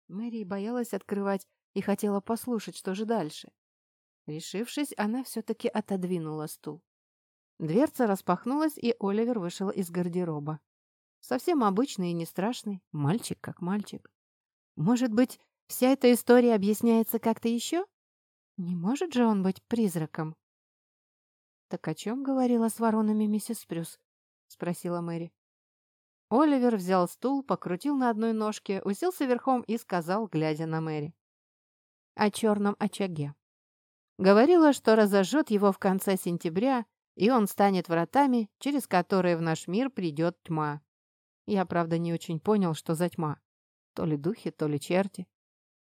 [SPEAKER 1] Мэри боялась открывать и хотела послушать, что же дальше. Решившись, она все-таки отодвинула стул. Дверца распахнулась, и Оливер вышел из гардероба. Совсем обычный и не страшный, мальчик как мальчик. Может быть, Вся эта история объясняется как-то еще? Не может же он быть призраком? «Так о чем говорила с воронами миссис Прюс?» — спросила Мэри. Оливер взял стул, покрутил на одной ножке, уселся верхом и сказал, глядя на Мэри. «О черном очаге. Говорила, что разожжет его в конце сентября, и он станет вратами, через которые в наш мир придет тьма. Я, правда, не очень понял, что за тьма. То ли духи, то ли черти.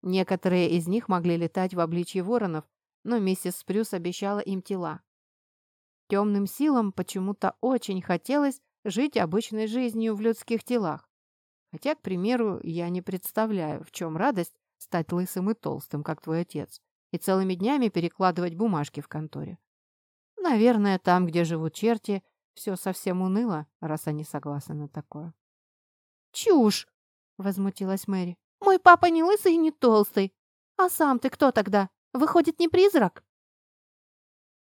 [SPEAKER 1] Некоторые из них могли летать в обличье воронов, но миссис Спрюс обещала им тела. Темным силам почему-то очень хотелось жить обычной жизнью в людских телах. Хотя, к примеру, я не представляю, в чем радость стать лысым и толстым, как твой отец, и целыми днями перекладывать бумажки в конторе. Наверное, там, где живут черти, все совсем уныло, раз они согласны на такое. «Чушь!» — возмутилась Мэри. Мой папа не лысый и не толстый. А сам ты кто тогда? Выходит, не призрак?»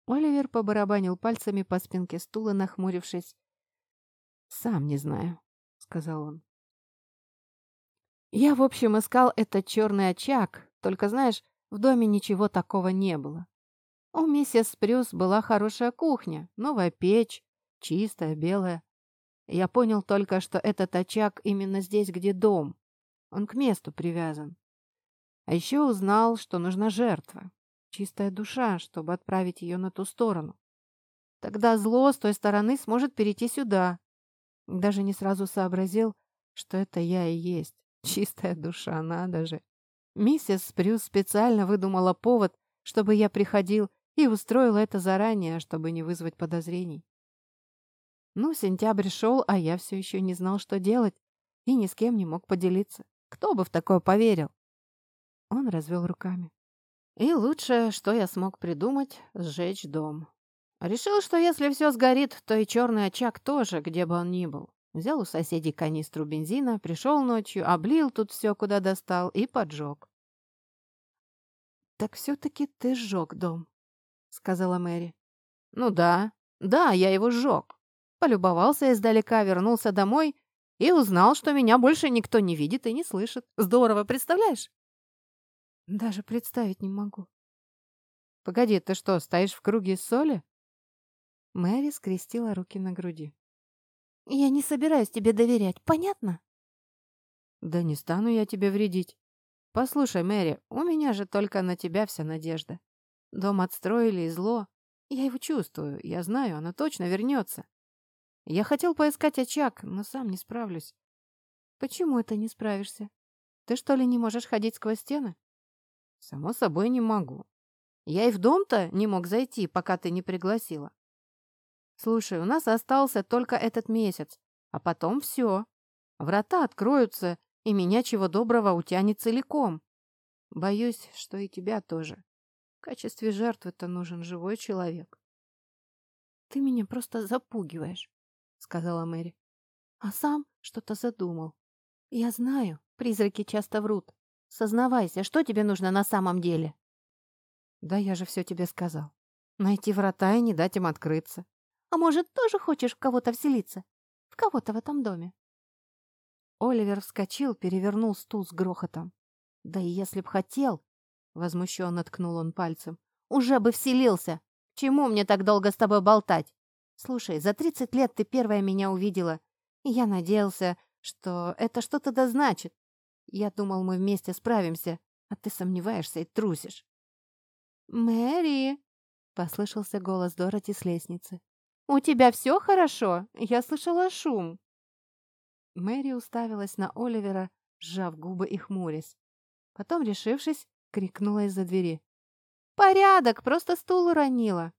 [SPEAKER 1] Оливер побарабанил пальцами по спинке стула, нахмурившись. «Сам не знаю», — сказал он. «Я, в общем, искал этот черный очаг, только, знаешь, в доме ничего такого не было. У миссис Прюс была хорошая кухня, новая печь, чистая, белая. Я понял только, что этот очаг именно здесь, где дом. Он к месту привязан. А еще узнал, что нужна жертва, чистая душа, чтобы отправить ее на ту сторону. Тогда зло с той стороны сможет перейти сюда. Даже не сразу сообразил, что это я и есть. <laughs> Чистая душа, надо же. Миссис Спрюс специально выдумала повод, чтобы я приходил, и устроила это заранее, чтобы не вызвать подозрений. Ну, сентябрь шел, а я все еще не знал, что делать, и ни с кем не мог поделиться. Кто бы в такое поверил? Он развел руками. И лучшее, что я смог придумать, сжечь дом. Решил, что если все сгорит, то и черный очаг тоже, где бы он ни был. Взял у соседей канистру бензина, пришел ночью, облил тут все, куда достал, и поджег. «Так все-таки ты сжег дом», — сказала Мэри. «Ну да, да, я его сжег. Полюбовался издалека, вернулся домой и узнал, что меня больше никто не видит и не слышит. Здорово, представляешь?» «Даже представить не могу». «Погоди, ты что, стоишь в круге соли?» Мэри скрестила руки на груди.
[SPEAKER 2] Я не собираюсь тебе доверять, понятно?
[SPEAKER 1] Да не стану я тебе вредить. Послушай, Мэри, у меня же только на тебя вся надежда. Дом отстроили и зло. Я его чувствую, я знаю, оно точно вернется. Я хотел поискать очаг, но сам не справлюсь. Почему это не справишься? Ты что ли не можешь ходить сквозь стены? Само собой не могу. Я и в дом-то не мог зайти, пока ты не пригласила. Слушай, у нас остался только этот месяц, а потом все. Врата откроются, и меня чего доброго утянет целиком. Боюсь, что и тебя тоже. В качестве жертвы-то нужен живой человек. Ты меня просто запугиваешь, сказала Мэри. А сам что-то задумал. Я знаю, призраки часто врут. Сознавайся, что тебе нужно на самом деле? Да я же все тебе сказал. Найти врата и не дать им открыться.
[SPEAKER 2] А может, тоже хочешь в кого-то вселиться? В кого-то в этом доме?»
[SPEAKER 1] Оливер вскочил, перевернул стул с грохотом. «Да и если б хотел...» — возмущенно ткнул он пальцем. «Уже бы вселился! Чему мне так долго с тобой болтать? Слушай, за тридцать лет ты первая меня увидела, и я надеялся, что это что-то да значит. Я думал, мы вместе справимся, а ты сомневаешься и трусишь».
[SPEAKER 2] «Мэри!» — послышался голос Дороти с лестницы. «У тебя все хорошо? Я слышала шум».
[SPEAKER 1] Мэри уставилась на Оливера, сжав губы и хмурясь. Потом, решившись, крикнула из-за двери.
[SPEAKER 2] «Порядок! Просто стул уронила!»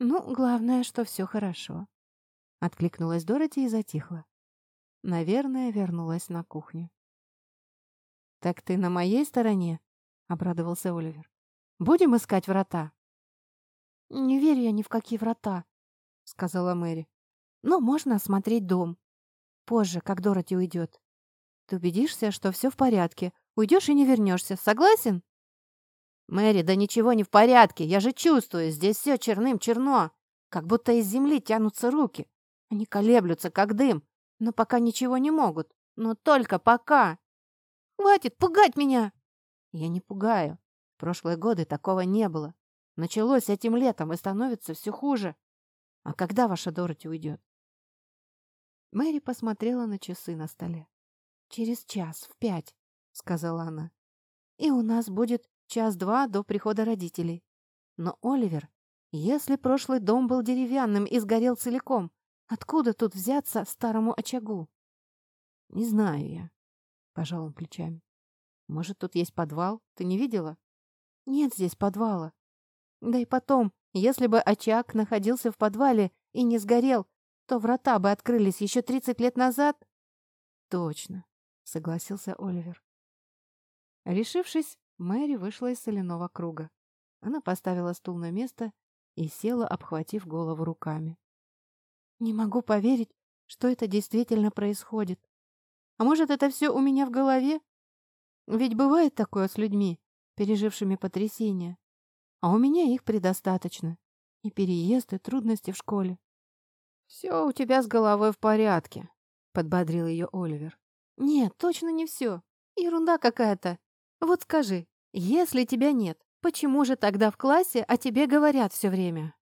[SPEAKER 1] «Ну, главное, что все хорошо», — откликнулась Дороти и затихла. Наверное, вернулась на кухню. «Так ты на моей стороне?» — обрадовался Оливер. «Будем искать врата?»
[SPEAKER 2] «Не верю я ни в какие врата», — сказала Мэри. «Но можно осмотреть дом. Позже, как Дороти уйдет. Ты убедишься, что все в порядке. Уйдешь и не вернешься. Согласен?»
[SPEAKER 1] «Мэри, да ничего не в порядке. Я же чувствую, здесь все черным-черно. Как будто из земли тянутся руки. Они колеблются, как дым, но пока ничего не могут. Но только пока.
[SPEAKER 2] Хватит пугать меня!»
[SPEAKER 1] «Я не пугаю. Прошлые годы такого не было. Началось этим летом и становится все хуже. А когда ваша Дороти уйдет? Мэри посмотрела на часы на столе. «Через час, в пять», — сказала она. «И у нас будет час-два до прихода родителей. Но, Оливер, если прошлый дом был деревянным и сгорел целиком, откуда тут взяться старому очагу?» «Не знаю я», — пожал он плечами. «Может, тут есть подвал? Ты не видела?» «Нет здесь подвала. Да и потом, если бы очаг находился в подвале и не сгорел, то врата бы открылись еще тридцать лет назад. Точно, согласился Оливер. Решившись, Мэри вышла из соляного круга. Она поставила стул на место и села, обхватив голову руками. Не могу поверить, что это действительно происходит. А может, это все у меня в голове? Ведь бывает такое с людьми, пережившими потрясение. А у меня их предостаточно. И переезд, и трудности в школе. «Все у тебя с головой в порядке», — подбодрил ее Оливер. «Нет, точно не все. Ерунда какая-то. Вот скажи, если тебя нет, почему же тогда в классе о тебе говорят все время?»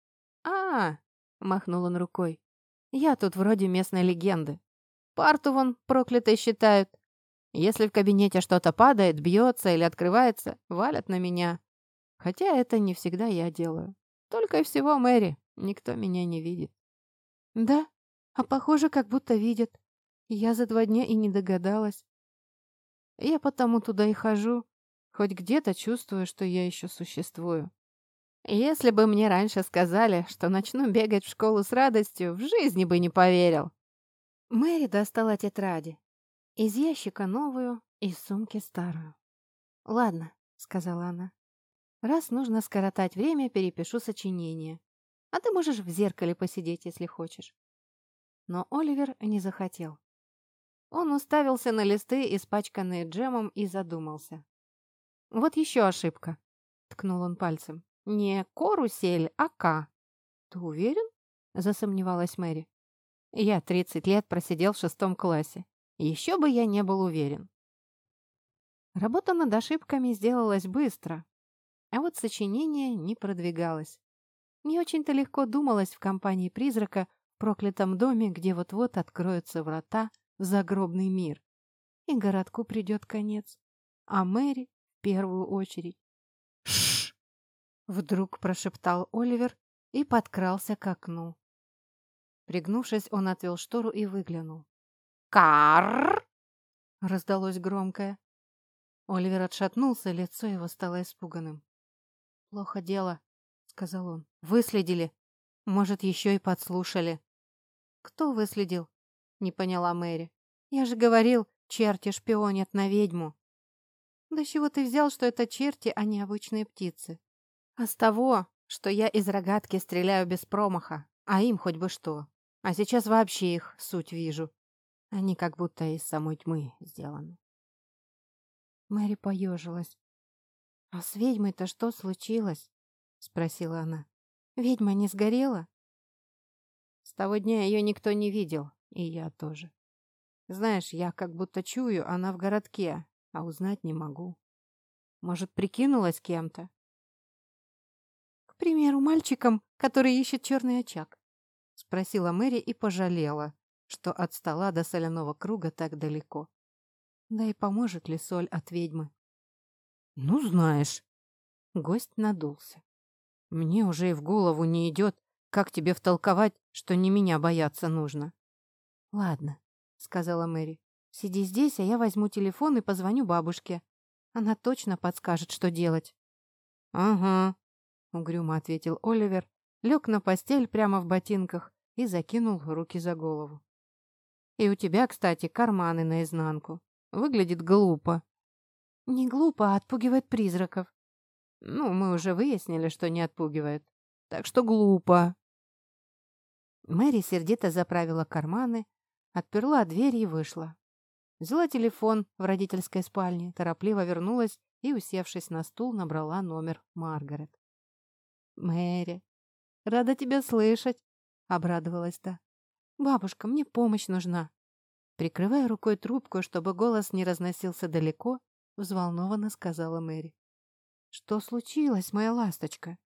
[SPEAKER 1] «А, — махнул он рукой, — я тут вроде местной легенды. Парту вон проклятой считают. Если в кабинете что-то падает, бьется или открывается, валят на меня. Хотя это не всегда я делаю. Только и всего Мэри. Никто меня не видит. Да, а похоже, как будто видят. Я за два дня и не догадалась. Я потому туда и хожу. Хоть где-то чувствую, что я еще существую. Если бы мне раньше сказали, что начну бегать в школу с радостью, в жизни бы не поверил. Мэри достала тетради. Из ящика новую, из сумки старую. «Ладно», — сказала она. Раз нужно скоротать время, перепишу сочинение. А ты можешь в зеркале посидеть, если хочешь». Но Оливер не захотел. Он уставился на листы, испачканные джемом, и задумался. «Вот еще ошибка», — ткнул он пальцем. «Не корусель, а К». «Ты уверен?» — засомневалась Мэри. «Я тридцать лет просидел в шестом классе. Еще бы я не был уверен». Работа над ошибками сделалась быстро, а вот сочинение не продвигалось. Не очень-то легко думалось в компании призрака в проклятом доме, где вот-вот откроются врата в загробный мир. И городку придет конец. А Мэри в первую очередь. «Шш!» — вдруг прошептал Оливер и подкрался к окну. Пригнувшись, он отвел штору и выглянул.
[SPEAKER 2] «Карр!»
[SPEAKER 1] — раздалось громкое. Оливер отшатнулся, лицо его стало испуганным. «Плохо дело», — сказал он. «Выследили. Может, еще и подслушали». «Кто выследил?» Не поняла Мэри. Я же говорил, черти шпионят на ведьму. Да чего ты взял, что это черти, а не обычные птицы? А с того, что я из рогатки стреляю без промаха, а им хоть бы что. А сейчас вообще их суть вижу. Они как будто из самой тьмы сделаны. Мэри поежилась. «А с ведьмой-то что случилось?» — спросила она. «Ведьма не сгорела?» С того дня ее никто не видел, и я тоже. Знаешь, я как будто чую, она в городке, а узнать не могу. Может, прикинулась кем-то? К примеру, мальчиком, который ищет черный очаг. Спросила Мэри и пожалела, что от стола до соляного круга так далеко. Да и поможет ли соль от ведьмы? Ну, знаешь. Гость надулся. Мне уже и в голову не идет, как тебе втолковать, что не меня бояться нужно. «Ладно», — сказала Мэри. «Сиди здесь, а я возьму телефон и позвоню бабушке. Она точно подскажет, что делать». «Ага», — угрюмо ответил Оливер, лег на постель прямо в ботинках и закинул руки за голову. «И у тебя, кстати, карманы наизнанку. Выглядит глупо». «Не глупо, а отпугивает призраков». «Ну, мы уже выяснили, что не отпугивает. Так что глупо». Мэри сердито заправила карманы, Отперла дверь и вышла. Взяла телефон в родительской спальне, торопливо вернулась и, усевшись на стул, набрала номер Маргарет. «Мэри, рада тебя слышать», — обрадовалась та. «Бабушка, мне помощь нужна». Прикрывая рукой трубку, чтобы голос не разносился далеко, взволнованно сказала Мэри. «Что случилось, моя ласточка?»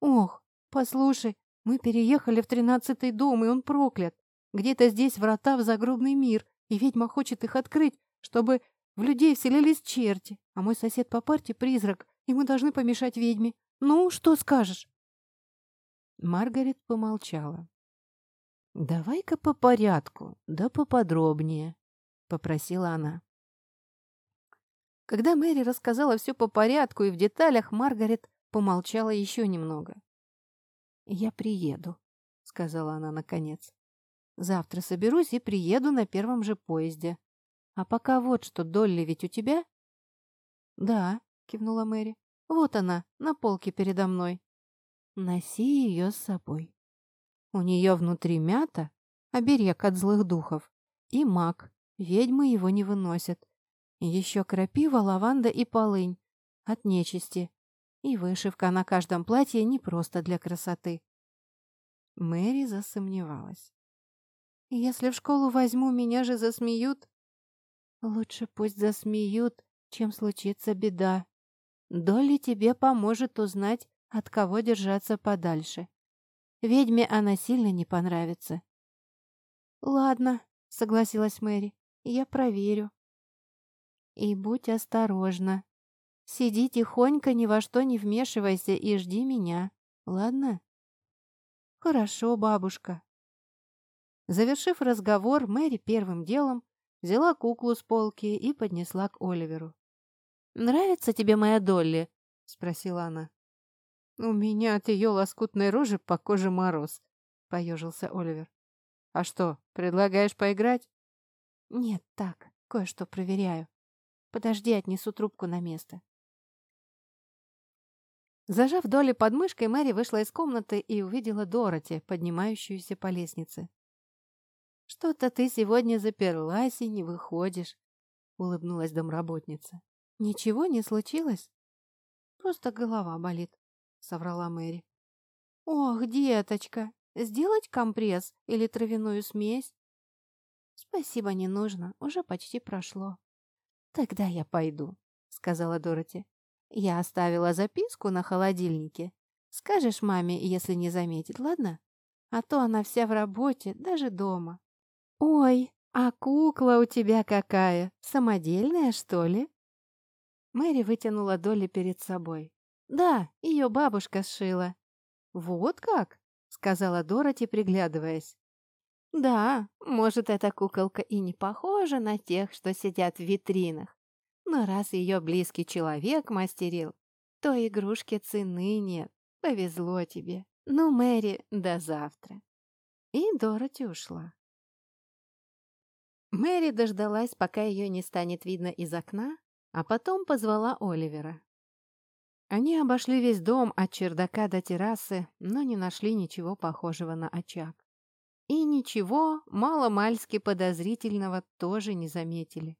[SPEAKER 1] «Ох, послушай, мы переехали в тринадцатый дом, и он проклят. Где-то здесь врата в загробный мир, и ведьма хочет их открыть, чтобы в людей вселились черти, а мой сосед по парте — призрак, и мы должны помешать ведьме. Ну, что скажешь?» Маргарет помолчала. «Давай-ка по порядку, да поподробнее», — попросила она. Когда Мэри рассказала все по порядку и в деталях, Маргарет помолчала еще немного. «Я приеду», — сказала она наконец. Завтра соберусь и приеду на первом же поезде. А пока вот что, Долли ведь у тебя?» «Да», — кивнула Мэри. «Вот она, на полке передо мной. Носи ее с собой. У нее внутри мята, оберег от злых духов, и маг, ведьмы его не выносят. Еще крапива, лаванда и полынь от нечисти. И вышивка на каждом платье не просто для красоты». Мэри засомневалась. Если в школу возьму, меня же засмеют. Лучше пусть засмеют, чем случится беда. Долли тебе поможет узнать, от кого держаться подальше. Ведьме она сильно не понравится. Ладно, согласилась Мэри, я проверю. И будь осторожна. Сиди тихонько, ни во что не вмешивайся и жди меня, ладно? Хорошо, бабушка. Завершив разговор, Мэри первым делом взяла куклу с полки и поднесла к Оливеру. «Нравится тебе моя Долли?» — спросила она. «У меня от ее лоскутной рожи по коже мороз», — поежился Оливер. «А что, предлагаешь поиграть?» «Нет, так, кое-что проверяю. Подожди, отнесу трубку на место». Зажав Долли под мышкой, Мэри вышла из комнаты и увидела Дороти, поднимающуюся по лестнице. «Что-то ты сегодня заперлась и не выходишь», — улыбнулась домработница. «Ничего не случилось?» «Просто голова болит», — соврала Мэри. «Ох, деточка, сделать компресс или травяную смесь?» «Спасибо, не нужно, уже почти прошло». «Тогда я пойду», — сказала Дороти. «Я оставила записку на холодильнике. Скажешь маме, если не заметит, ладно? А то она вся в работе, даже дома». «Ой, а кукла у тебя какая! Самодельная, что ли?» Мэри вытянула Долли перед собой. «Да, ее бабушка сшила». «Вот как?» — сказала Дороти, приглядываясь. Да, может, эта куколка и не похожа на тех, что сидят в витринах. Но раз ее близкий человек мастерил, то игрушки цены нет. Повезло тебе. Ну, Мэри, до завтра. И Дороти ушла. Мэри дождалась, пока ее не станет видно из окна, а потом позвала Оливера. Они обошли весь дом от чердака до террасы, но не нашли ничего похожего на очаг. И ничего мало-мальски подозрительного тоже не заметили.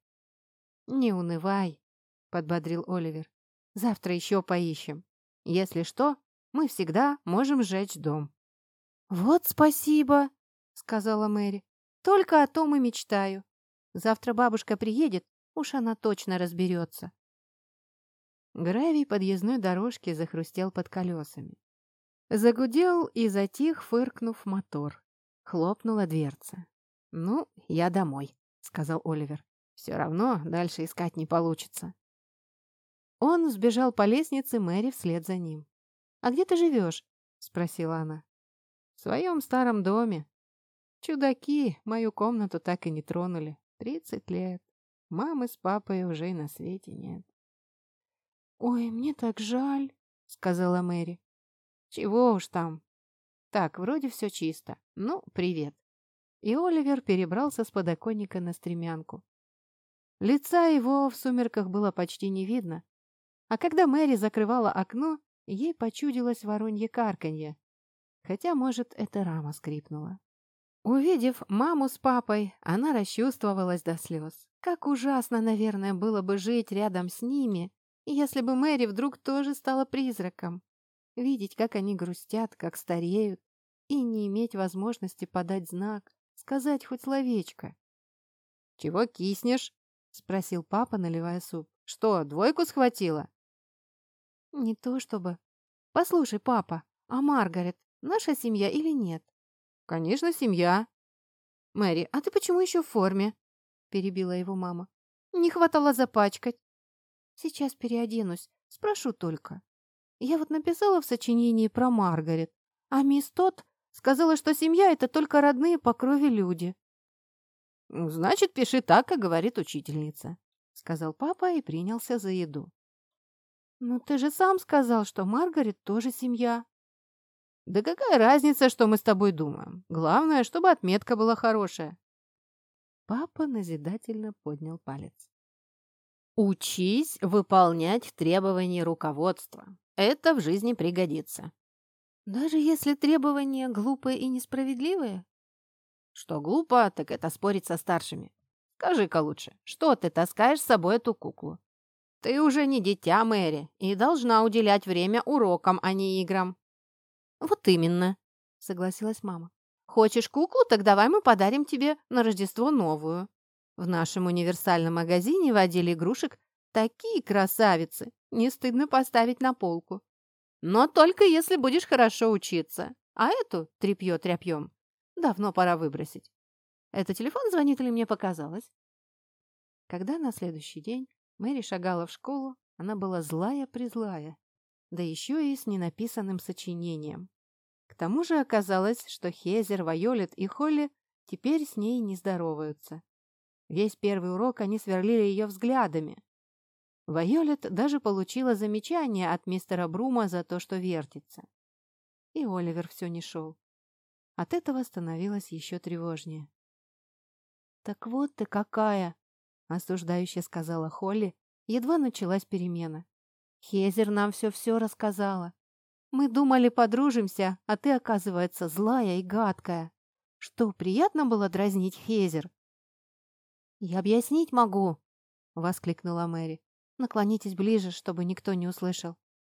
[SPEAKER 1] «Не унывай», — подбодрил Оливер. «Завтра еще поищем. Если что, мы всегда можем сжечь дом». «Вот спасибо», — сказала Мэри. «Только о том и мечтаю. Завтра бабушка приедет, уж она точно разберется». Гравий подъездной дорожки захрустел под колесами. Загудел и затих, фыркнув мотор. Хлопнула дверца. «Ну, я домой», — сказал Оливер. «Все равно дальше искать не получится». Он сбежал по лестнице, Мэри вслед за ним. «А где ты живешь?» — спросила она. «В своем старом доме. Чудаки мою комнату так и не тронули. Тридцать лет. Мамы с папой уже и на свете нет». «Ой, мне так жаль», — сказала Мэри. «Чего уж там. Так, вроде все чисто. Ну, привет. И Оливер перебрался с подоконника на стремянку. Лица его в сумерках было почти не видно. А когда Мэри закрывала окно, ей почудилось воронье карканье. Хотя, может, это рама скрипнула. Увидев маму с папой, она расчувствовалась до слез. Как ужасно, наверное, было бы жить рядом с ними, если бы Мэри вдруг тоже стала призраком. Видеть, как они грустят, как стареют, и не иметь возможности подать знак, сказать хоть словечко. «Чего киснешь?» — спросил папа, наливая суп. «Что, двойку схватила?» «Не то чтобы. Послушай, папа, а Маргарет наша семья или нет?» «Конечно, семья». «Мэри, а ты почему еще в форме?» — перебила его мама. «Не хватало запачкать». «Сейчас переоденусь, спрошу только. Я вот написала в сочинении про Маргарет, а мисс Тот Сказала, что семья — это только родные по крови люди. «Значит, пиши так, как говорит учительница», — сказал папа и принялся за еду. «Ну ты же сам сказал, что Маргарет тоже семья». «Да какая разница, что мы с тобой думаем? Главное, чтобы отметка была хорошая». Папа назидательно поднял палец. «Учись выполнять требования руководства. Это в жизни пригодится. Даже если требования глупые и несправедливые? Что глупо, так это спорить со старшими. Скажи-ка лучше, что ты таскаешь с собой эту куклу? Ты уже не дитя, Мэри, и должна уделять время урокам, а не играм. Вот именно, согласилась мама. Хочешь куклу, так давай мы подарим тебе на Рождество новую. В нашем универсальном магазине водили игрушек такие красавицы, не стыдно поставить на полку. Но только если будешь хорошо учиться. А эту тряпье тряпьем давно пора выбросить. Это телефон звонит или мне показалось? Когда на следующий день Мэри шагала в школу, она была злая-призлая, да еще и с ненаписанным сочинением. К тому же оказалось, что Хезер, Вайолет и Холли теперь с ней не здороваются. Весь первый урок они сверлили ее взглядами, Вайолет даже получила замечание от мистера Брума за то, что вертится. И Оливер все не шел. От этого становилось еще тревожнее. «Так вот ты какая!» — осуждающе сказала Холли. Едва началась перемена. «Хезер нам все-все рассказала. Мы думали, подружимся, а ты, оказывается, злая и гадкая. Что, приятно было дразнить Хезер?» «Я объяснить могу», — воскликнула Мэри. «Наклонитесь ближе, чтобы никто не услышал.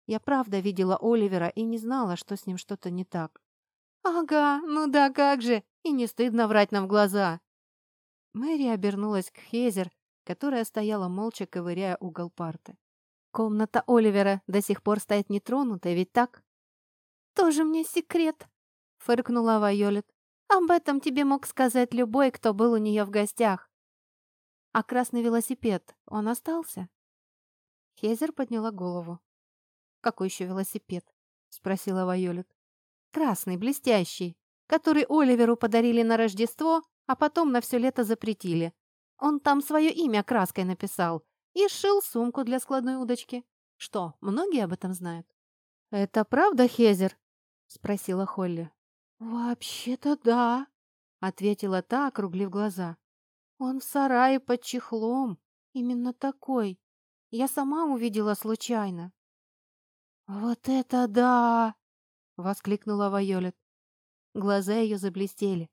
[SPEAKER 1] Я правда видела Оливера и не знала, что с ним что-то не так». «Ага, ну да, как же! И не стыдно врать нам в глаза!» Мэри обернулась к Хезер, которая стояла молча, ковыряя угол парты. «Комната Оливера до сих пор стоит нетронутой, ведь так?» «Тоже мне секрет», — фыркнула Вайолет. «Об этом тебе мог сказать любой, кто был у нее в гостях». «А красный велосипед, он остался?» Хезер подняла голову. «Какой еще велосипед?» — спросила Вайолет. «Красный, блестящий, который Оливеру подарили на Рождество, а потом на все лето запретили. Он там свое имя краской написал и сшил сумку для складной удочки. Что, многие об этом знают? «Это правда, Хезер?» — спросила Холли. «Вообще-то да», — ответила та, округлив глаза. «Он в сарае под чехлом. Именно такой. Я сама увидела случайно». «Вот это да!» — воскликнула Вайолет. Глаза ее заблестели.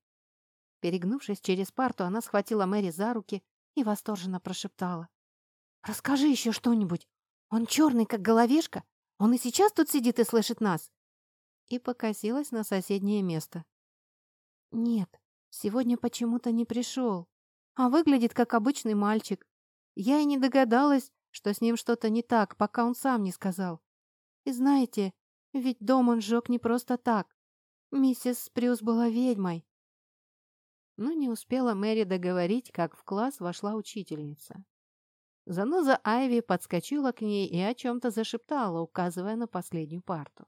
[SPEAKER 1] Перегнувшись через парту, она схватила Мэри за руки и восторженно прошептала. «Расскажи еще что-нибудь. Он черный, как головешка. Он и сейчас тут сидит и слышит нас». И покосилась на соседнее место. «Нет, сегодня почему-то не пришел. А выглядит, как обычный мальчик. Я и не догадалась, что с ним что-то не так, пока он сам не сказал. И знаете, ведь дом он сжег не просто так. Миссис Спрюс была ведьмой. Но не успела Мэри договорить, как в класс вошла учительница. Заноза Айви подскочила к ней и о чем-то зашептала, указывая на последнюю парту.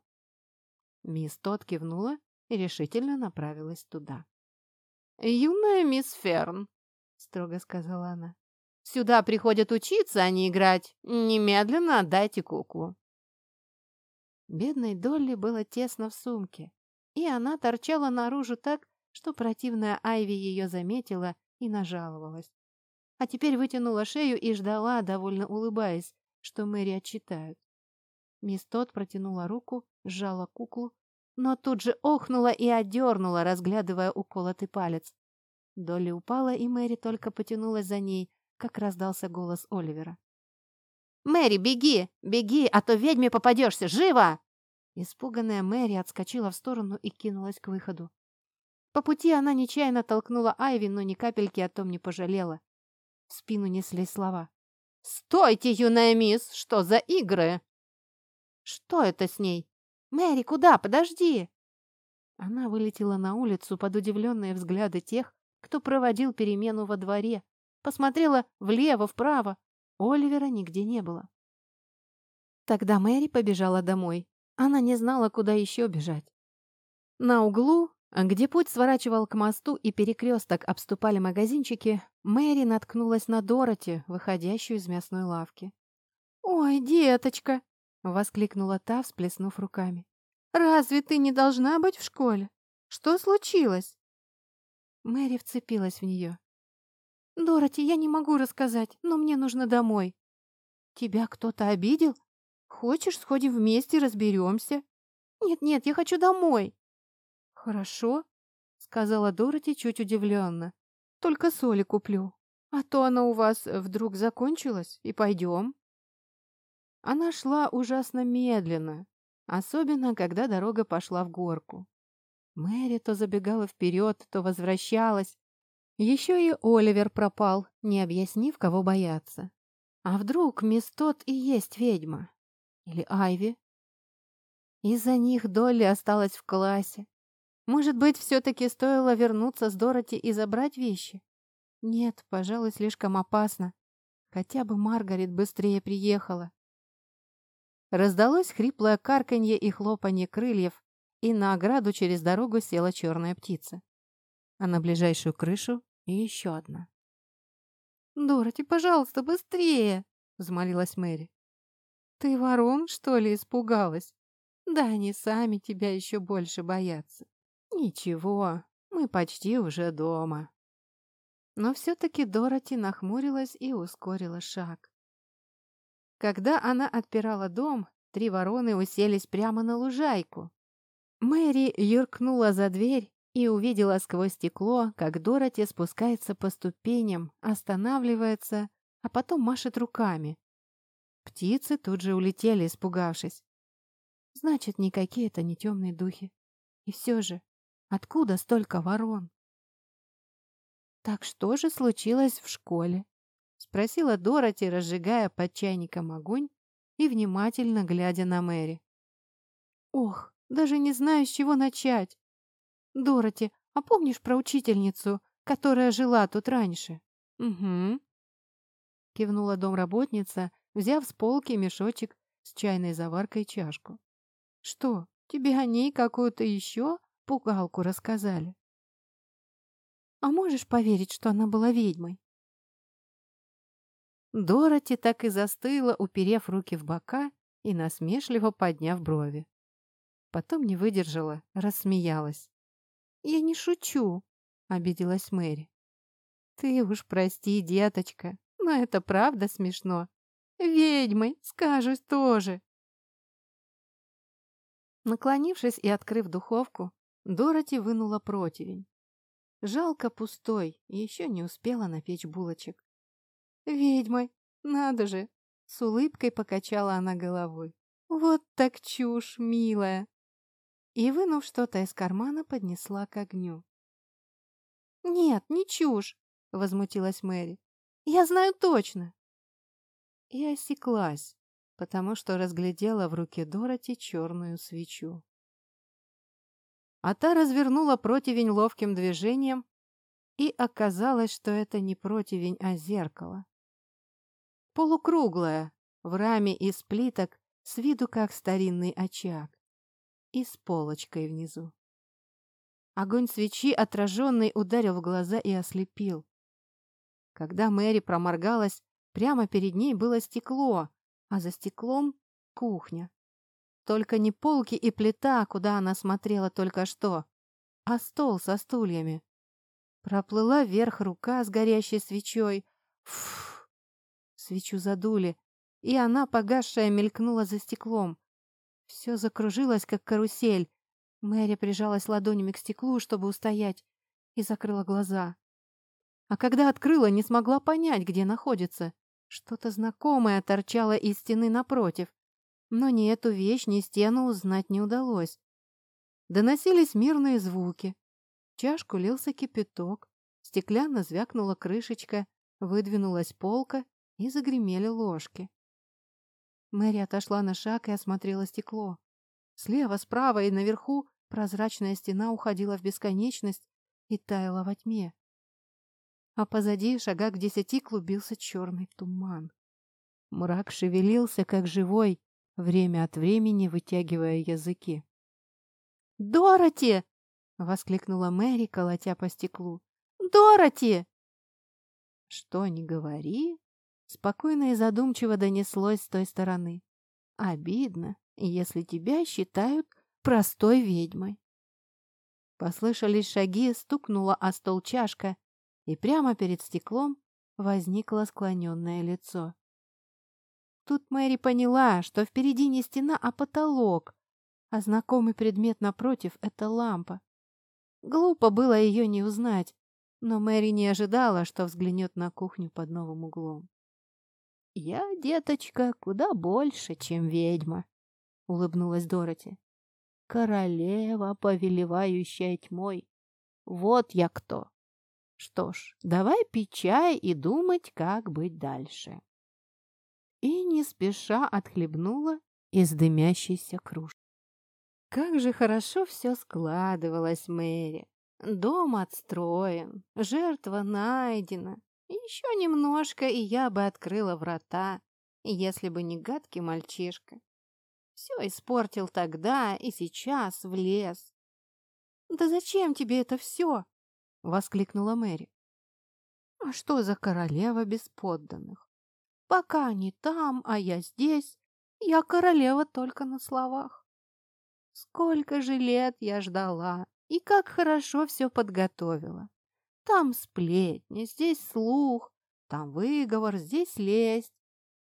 [SPEAKER 1] Мисс Тот кивнула и решительно направилась туда. «Юная мисс Ферн», — строго сказала она, — «сюда приходят учиться, а не играть. Немедленно отдайте куклу». Бедной Долли было тесно в сумке, и она торчала наружу так, что противная Айви ее заметила и нажаловалась. А теперь вытянула шею и ждала, довольно улыбаясь, что Мэри отчитают. Мисс Тот протянула руку, сжала куклу, но тут же охнула и одернула, разглядывая уколотый палец. Долли упала, и Мэри только потянулась за ней, как раздался голос Оливера. «Мэри, беги! Беги, а то ведьме попадешься! Живо!» Испуганная Мэри отскочила в сторону и кинулась к выходу. По пути она нечаянно толкнула Айви, но ни капельки о том не пожалела. В спину несли слова. «Стойте, юная мисс! Что за игры?» «Что это с ней? Мэри, куда? Подожди!» Она вылетела на улицу под удивленные взгляды тех, кто проводил перемену во дворе. Посмотрела влево, вправо. Оливера нигде не было. Тогда Мэри побежала домой. Она не знала, куда еще бежать. На углу где путь сворачивал к мосту и перекресток обступали магазинчики, Мэри наткнулась на Дороти, выходящую из мясной лавки. «Ой, деточка!» — воскликнула та, всплеснув руками. «Разве ты не должна быть в школе? Что случилось?» Мэри вцепилась в нее. «Дороти, я не могу рассказать, но мне нужно домой». «Тебя кто-то обидел? Хочешь, сходим вместе, разберемся?» «Нет-нет, я хочу домой!» «Хорошо», — сказала Дороти чуть удивленно. «Только соли куплю. А то она у вас вдруг закончилась, и пойдем». Она шла ужасно медленно, особенно когда дорога пошла в горку. Мэри то забегала вперед, то возвращалась. Еще и Оливер пропал, не объяснив, кого бояться. А вдруг мисс и есть ведьма? Или Айви? Из-за них Долли осталась в классе. Может быть, все-таки стоило вернуться с Дороти и забрать вещи? Нет, пожалуй, слишком опасно. Хотя бы Маргарет быстрее приехала. Раздалось хриплое карканье и хлопанье крыльев, и на ограду через дорогу села черная птица. А на ближайшую крышу еще одна. «Дороти, пожалуйста, быстрее!» — взмолилась Мэри. «Ты ворон, что ли, испугалась? Да они сами тебя еще больше боятся. «Ничего, мы почти уже дома». Но все-таки Дороти нахмурилась и ускорила шаг. Когда она отпирала дом, три вороны уселись прямо на лужайку. Мэри юркнула за дверь и увидела сквозь стекло, как Дороти спускается по ступеням, останавливается, а потом машет руками. Птицы тут же улетели, испугавшись. Значит, никакие это не темные духи. И все же, откуда столько ворон? «Так что же случилось в школе?» — спросила Дороти, разжигая под чайником огонь и внимательно глядя на Мэри. «Ох, даже не знаю, с чего начать. Дороти, а помнишь про учительницу, которая жила тут раньше?» «Угу», — кивнула домработница, взяв с полки мешочек с чайной заваркой чашку. «Что, тебе о ней какую-то еще пугалку рассказали?» «А можешь поверить, что она была ведьмой?» Дороти так и застыла, уперев руки в бока и насмешливо подняв брови. Потом не выдержала, рассмеялась. «Я не шучу», — обиделась Мэри. «Ты уж прости, деточка, но это правда смешно. Ведьмой, скажусь тоже». Наклонившись и открыв духовку, Дороти вынула противень. Жалко пустой, еще не успела напечь булочек. «Ведьмой, надо же!» С улыбкой покачала она головой. «Вот так чушь, милая!» И, вынув что-то из кармана, поднесла к огню. «Нет, не чушь!» — возмутилась Мэри. «Я знаю точно!» И осеклась, потому что разглядела в руке Дороти черную свечу. А та развернула противень ловким движением, и оказалось, что это не противень, а зеркало. Полукруглое, в раме из плиток, с виду как старинный очаг, и с полочкой внизу. Огонь свечи, отраженный, ударил в глаза и ослепил. Когда Мэри проморгалась, прямо перед ней было стекло, а за стеклом — кухня. Только не полки и плита, куда она смотрела только что, а стол со стульями. Проплыла вверх рука с горящей свечой. Фух! Свечу задули, и она, погасшая, мелькнула за стеклом. Все закружилось, как карусель. Мэри прижалась ладонями к стеклу, чтобы устоять, и закрыла глаза. А когда открыла, не смогла понять, где находится. Что-то знакомое торчало из стены напротив, но ни эту вещь, ни стену узнать не удалось. Доносились мирные звуки. В чашку лился кипяток, стеклянно звякнула крышечка, выдвинулась полка и загремели ложки. Мэри отошла на шаг и осмотрела стекло. Слева, справа и наверху прозрачная стена уходила в бесконечность и таяла во тьме а позади, шага к десяти, клубился черный туман. Мрак шевелился, как живой, время от времени вытягивая языки. «Дороти!» — воскликнула Мэри, колотя по стеклу. «Дороти!» «Что ни говори!» — спокойно и задумчиво донеслось с той стороны. «Обидно, если тебя считают простой ведьмой». Послышались шаги, стукнула о стол чашка, и прямо перед стеклом возникло склоненное лицо. Тут Мэри поняла, что впереди не стена, а потолок, а знакомый предмет напротив — это лампа. Глупо было ее не узнать, но Мэри не ожидала, что взглянет на кухню под новым углом. «Я, деточка, куда больше, чем ведьма», — улыбнулась Дороти. «Королева, повелевающая тьмой. Вот я кто!» Что ж, давай пить чай и думать, как быть дальше. И не спеша отхлебнула из дымящейся кружки. Как же хорошо все складывалось, Мэри. Дом отстроен, жертва найдена. Еще немножко, и я бы открыла врата, если бы не гадкий мальчишка. Все испортил тогда и сейчас в лес. Да зачем тебе это все? воскликнула Мэри. А что за королева без подданных? Пока они там, а я здесь, я королева только на словах. Сколько же лет я ждала, и как хорошо все подготовила. Там сплетни, здесь слух, там выговор, здесь лесть.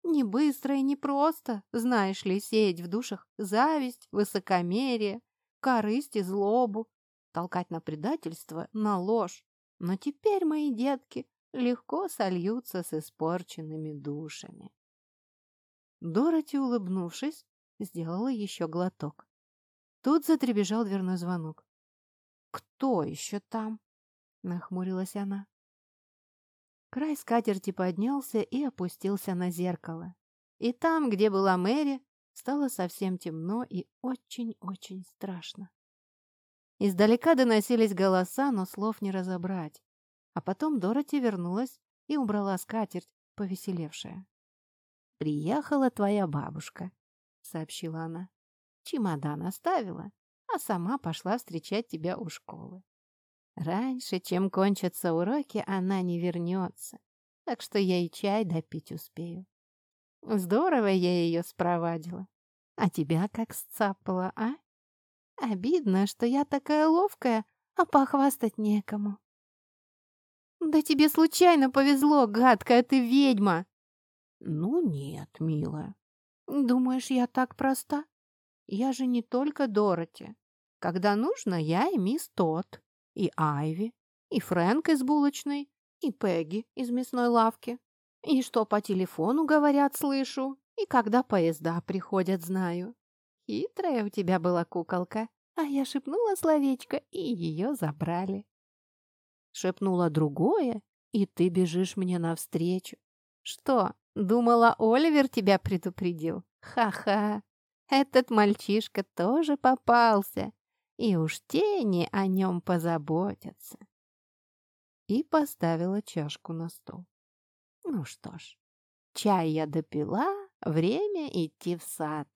[SPEAKER 1] Не быстро и не просто, знаешь ли, сеять в душах зависть, высокомерие, корысть и злобу, толкать на предательство, на ложь. Но теперь мои детки легко сольются с испорченными душами. Дороти, улыбнувшись, сделала еще глоток. Тут затребежал дверной звонок. «Кто еще там?» — нахмурилась она. Край скатерти поднялся и опустился на зеркало. И там, где была Мэри, стало совсем темно и очень-очень страшно. Издалека доносились голоса, но слов не разобрать. А потом Дороти вернулась и убрала скатерть, повеселевшая. «Приехала твоя бабушка», — сообщила она. «Чемодан оставила, а сама пошла встречать тебя у школы. Раньше, чем кончатся уроки, она не вернется, так что я и чай допить успею. Здорово я ее спровадила. А тебя как сцапала, а? Обидно, что я такая ловкая, а похвастать некому. Да тебе случайно повезло, гадкая ты ведьма. Ну нет, милая. Думаешь, я так проста? Я же не только Дороти. Когда нужно, я и мисс Тот и Айви, и Фрэнк из булочной, и Пегги из мясной лавки. И что по телефону говорят, слышу, и когда поезда приходят, знаю. Хитрая у тебя была куколка, а я шепнула словечко, и ее забрали. Шепнула другое, и ты бежишь мне навстречу. Что, думала, Оливер тебя предупредил? Ха-ха, этот мальчишка тоже попался и уж тени о нем позаботятся. И поставила чашку на стол. Ну что ж, чай я допила, время идти в сад.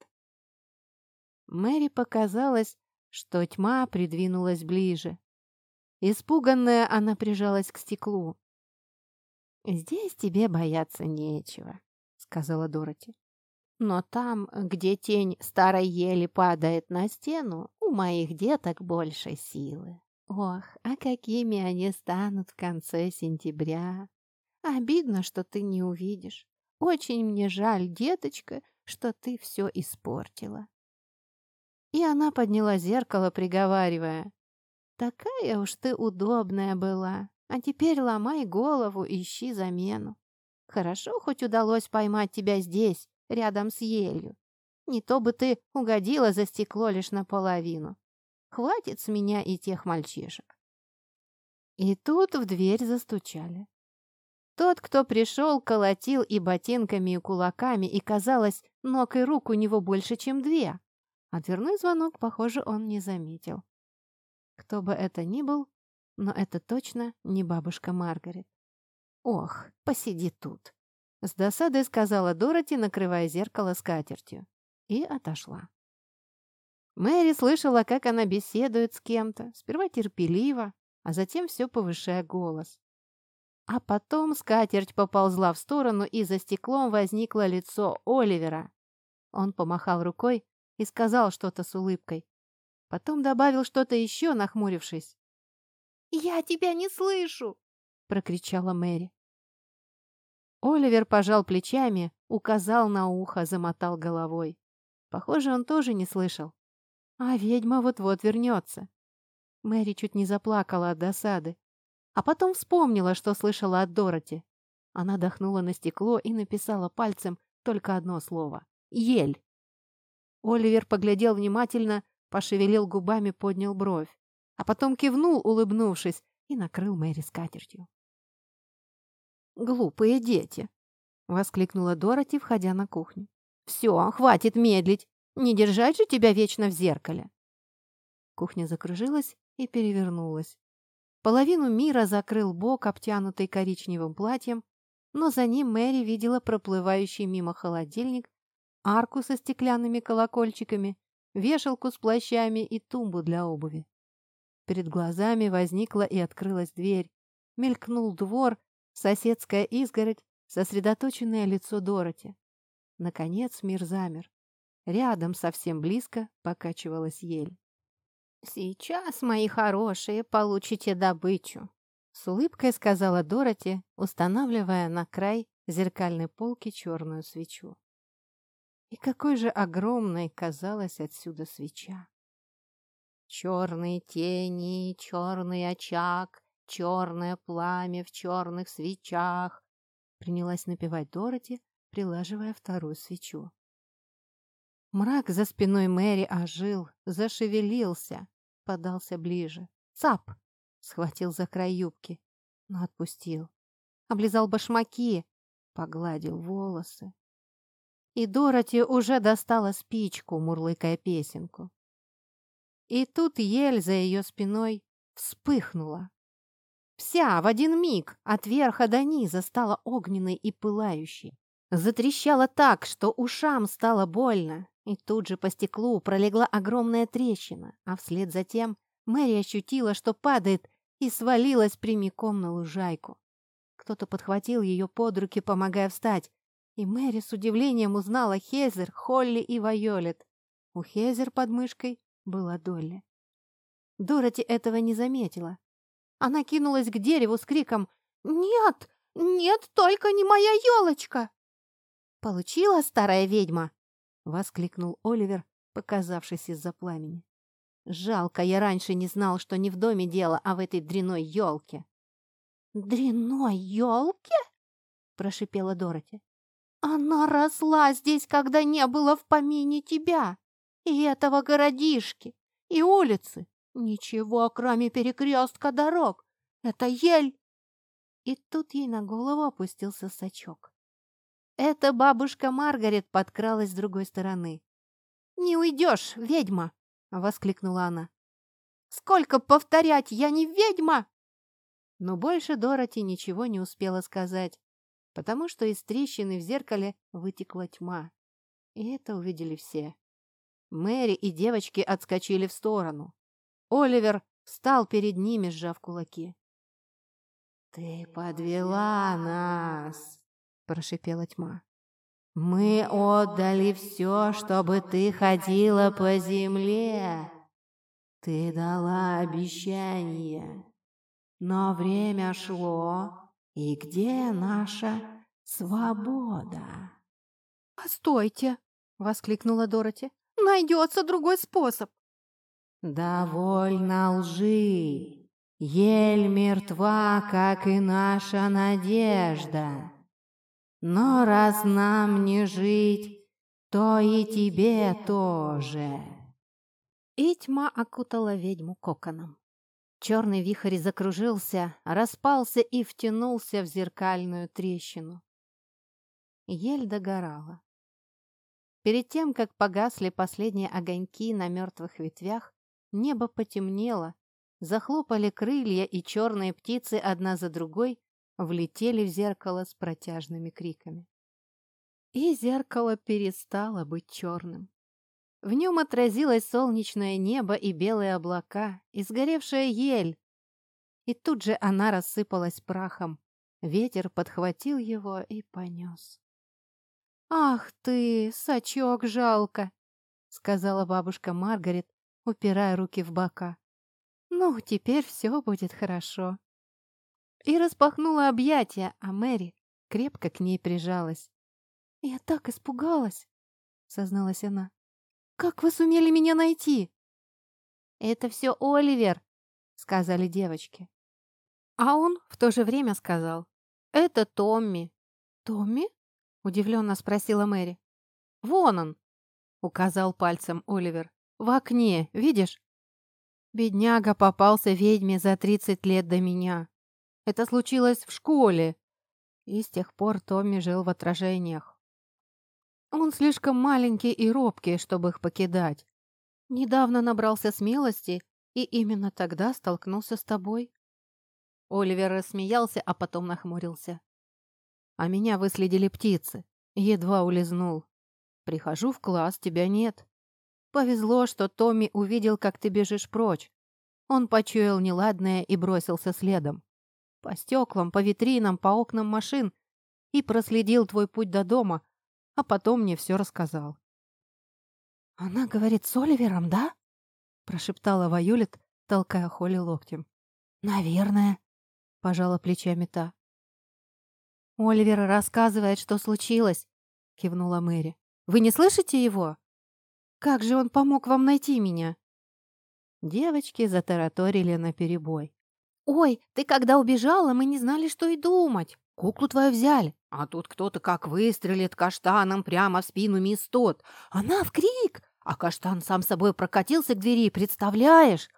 [SPEAKER 1] Мэри показалось, что тьма придвинулась ближе. Испуганная, она прижалась к стеклу. «Здесь тебе бояться нечего», — сказала Дороти. «Но там, где тень старой ели падает на стену, у моих деток больше силы. Ох, а какими они станут в конце сентября. Обидно, что ты не увидишь. Очень мне жаль, деточка, что ты все испортила. И она подняла зеркало, приговаривая. Такая уж ты удобная была, а теперь ломай голову, ищи замену. Хорошо хоть удалось поймать тебя здесь, рядом с елью. Не то бы ты угодила за стекло лишь наполовину. Хватит с меня и тех мальчишек. И тут в дверь застучали. Тот, кто пришел, колотил и ботинками, и кулаками, и, казалось, ног и рук у него больше, чем две. Дверной звонок, похоже, он не заметил. Кто бы это ни был, но это точно не бабушка Маргарет. «Ох, посиди тут», — с досадой сказала Дороти, накрывая зеркало скатертью и отошла. Мэри слышала, как она беседует с кем-то, сперва терпеливо, а затем все повышая голос. А потом скатерть поползла в сторону, и за стеклом возникло лицо Оливера. Он помахал рукой и сказал что-то с улыбкой. Потом добавил что-то еще, нахмурившись. «Я тебя не слышу!» — прокричала Мэри. Оливер пожал плечами, указал на ухо, замотал головой. Похоже, он тоже не слышал. А ведьма вот-вот вернется. Мэри чуть не заплакала от досады. А потом вспомнила, что слышала от Дороти. Она дохнула на стекло и написала пальцем только одно слово — «Ель». Оливер поглядел внимательно, пошевелил губами, поднял бровь. А потом кивнул, улыбнувшись, и накрыл Мэри скатертью. «Глупые дети!» — воскликнула Дороти, входя на кухню. «Все, хватит медлить. Не держать же тебя вечно в зеркале». Кухня закружилась и перевернулась. Половину мира закрыл бок, обтянутый коричневым платьем, но за ним Мэри видела проплывающий мимо холодильник, арку со стеклянными колокольчиками, вешалку с плащами и тумбу для обуви. Перед глазами возникла и открылась дверь. Мелькнул двор, соседская изгородь, сосредоточенное лицо Дороти. Наконец мир замер. Рядом, совсем близко, покачивалась ель. «Сейчас, мои хорошие, получите добычу», — с улыбкой сказала Дороти, устанавливая на край зеркальной полки черную свечу. И какой же огромной казалась отсюда свеча. Черные тени, черный очаг, черное пламя в черных свечах, принялась напевать Дороти, прилаживая вторую свечу. Мрак за спиной Мэри ожил, зашевелился, подался ближе. Цап! Схватил за край юбки, но отпустил. Облизал башмаки, погладил волосы. И Дороти уже достала спичку, мурлыкая песенку. И тут ель за ее спиной вспыхнула. Вся в один миг от верха до низа стала огненной и пылающей. Затрещала так, что ушам стало больно, и тут же по стеклу пролегла огромная трещина, а вслед за тем Мэри ощутила, что падает, и свалилась прямиком на лужайку. Кто-то подхватил ее под руки, помогая встать, и Мэри с удивлением узнала Хезер, Холли и Вайолет. У Хезер под мышкой была Долли. Дороти этого не заметила. Она кинулась к дереву с криком «Нет! Нет, только не моя елочка!» «Получила старая ведьма!» — воскликнул Оливер, показавшись из-за пламени. «Жалко, я раньше не знал, что не в доме дело, а в этой дряной елке». «Дряной елке?» — прошипела Дороти. «Она росла здесь, когда не было в помине тебя, и этого городишки, и улицы. Ничего, кроме перекрестка дорог. Это ель!» И тут ей на голову опустился сачок. Эта бабушка Маргарет подкралась с другой стороны. «Не уйдешь, ведьма!» — воскликнула она. «Сколько повторять, я не ведьма!» Но больше Дороти ничего не успела сказать, потому что из трещины в зеркале вытекла тьма. И это увидели все. Мэри и девочки отскочили в сторону. Оливер встал перед ними, сжав кулаки. «Ты подвела нас!» — прошипела тьма. «Мы отдали все, чтобы ты ходила по земле. Ты дала обещание, но время шло, и где наша свобода?» «Постойте!» — воскликнула Дороти. «Найдется другой способ!» «Довольно лжи! Ель мертва, как и наша надежда!» Но раз нам не жить, то и тебе тоже. И тьма окутала ведьму коконом. Черный вихрь закружился, распался и втянулся в зеркальную трещину. Ель догорала. Перед тем, как погасли последние огоньки на мертвых ветвях, небо потемнело, захлопали крылья, и черные птицы одна за другой влетели в зеркало с протяжными криками. И зеркало перестало быть черным. В нем отразилось солнечное небо и белые облака, и сгоревшая ель. И тут же она рассыпалась прахом. Ветер подхватил его и понес. «Ах ты, сачок жалко!» — сказала бабушка Маргарет, упирая руки в бока. «Ну, теперь все будет хорошо» и распахнула объятия, а Мэри крепко к ней прижалась. «Я так испугалась!» — созналась она. «Как вы сумели меня найти?» «Это все Оливер!» — сказали девочки. А он в то же время сказал. «Это Томми». «Томми?» — удивленно спросила Мэри. «Вон он!» — указал пальцем Оливер. «В окне, видишь?» Бедняга попался ведьме за тридцать лет до меня. Это случилось в школе. И с тех пор Томми жил в отражениях. Он слишком маленький и робкий, чтобы их покидать. Недавно набрался смелости и именно тогда столкнулся с тобой. Оливер рассмеялся, а потом нахмурился. А меня выследили птицы. Едва улизнул. Прихожу в класс, тебя нет. Повезло, что Томми увидел, как ты бежишь прочь. Он почуял неладное и бросился следом по стеклам, по витринам, по окнам машин и проследил твой путь до дома, а потом мне все рассказал. «Она говорит с Оливером, да?» — прошептала Вайолет, толкая Холли локтем. «Наверное», — пожала плечами та. «Оливер рассказывает, что случилось», — кивнула Мэри. «Вы не слышите его? Как же он помог вам найти меня?» Девочки затараторили наперебой. «Ой, ты когда убежала, мы не знали, что и думать. Куклу твою взяли, а тут кто-то как выстрелит каштаном прямо в спину мисс Тот. Она в крик, а каштан сам собой прокатился к двери, представляешь?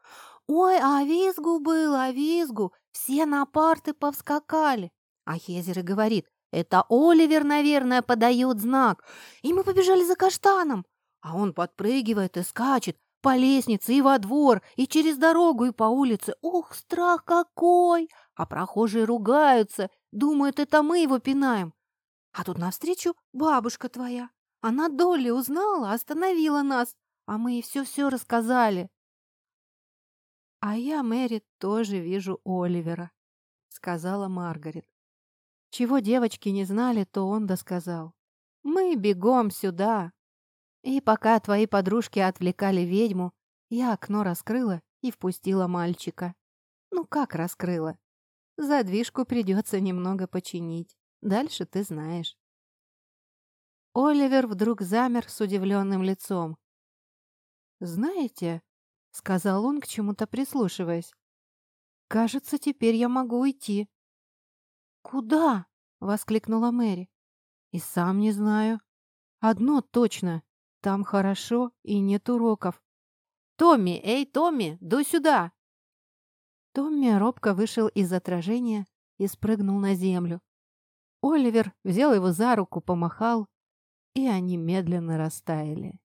[SPEAKER 1] Ой, а визгу был, а визгу, все на парты повскакали. А Хезер и говорит, это Оливер, наверное, подает знак. И мы побежали за каштаном. А он подпрыгивает и скачет по лестнице и во двор, и через дорогу, и по улице. Ух, страх какой! А прохожие ругаются, думают, это мы его пинаем. А тут навстречу бабушка твоя. Она Долли узнала, остановила нас, а мы ей все-все рассказали. А я, Мэри, тоже вижу Оливера, сказала Маргарет. Чего девочки не знали, то он досказал. Мы бегом сюда. И пока твои подружки отвлекали ведьму, я окно раскрыла и впустила мальчика. Ну как раскрыла? Задвижку придется немного починить. Дальше ты знаешь. Оливер вдруг замер с удивленным лицом. «Знаете», — сказал он, к чему-то прислушиваясь, «кажется, теперь я могу уйти». «Куда?» — воскликнула Мэри. «И сам не знаю. Одно точно. Там хорошо и нет уроков». «Томми, эй, Томми, дуй сюда!» Томми робко вышел из отражения и спрыгнул на землю. Оливер взял его за руку, помахал, и они медленно растаяли.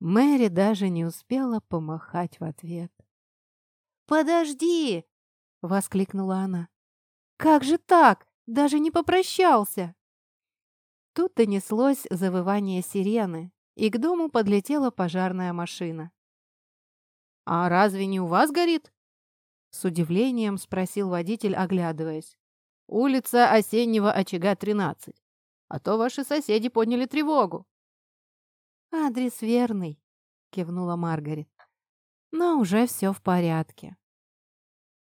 [SPEAKER 1] Мэри даже не успела помахать в ответ. «Подожди!» — воскликнула она. Как же так? Даже не попрощался!» Тут донеслось завывание сирены, и к дому подлетела пожарная машина. «А разве не у вас горит?» С удивлением спросил водитель, оглядываясь. «Улица Осеннего очага, 13. А то ваши соседи подняли тревогу». «Адрес верный», — кивнула Маргарет. «Но уже все в порядке».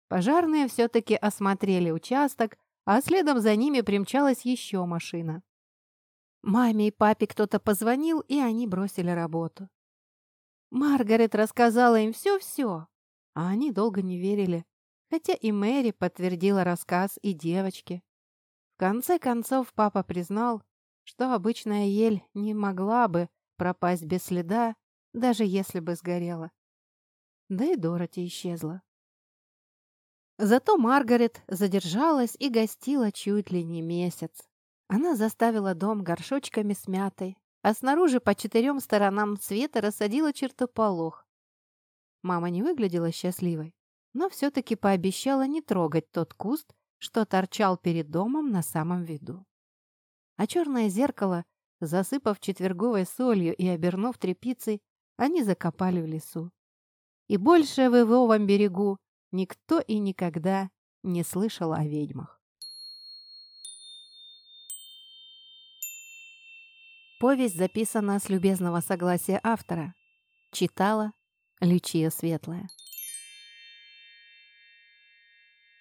[SPEAKER 1] Пожарные все-таки осмотрели участок, а следом за ними примчалась еще машина. Маме и папе кто-то позвонил, и они бросили работу. Маргарет рассказала им все-все, а они долго не верили, хотя и Мэри подтвердила рассказ и девочке. В конце концов папа признал, что обычная ель не могла бы пропасть без следа, даже если бы сгорела. Да и Дороти исчезла. Зато Маргарет задержалась и гостила чуть ли не месяц. Она заставила дом горшочками с мятой, а снаружи по четырем сторонам света рассадила чертополох. Мама не выглядела счастливой, но все-таки пообещала не трогать тот куст, что торчал перед домом на самом виду. А черное зеркало, засыпав четверговой солью и обернув тряпицей, они закопали в лесу. И больше в Ивовом берегу Никто и никогда не слышал о ведьмах. Повесть записана с любезного согласия автора. Читала Лючия Светлая.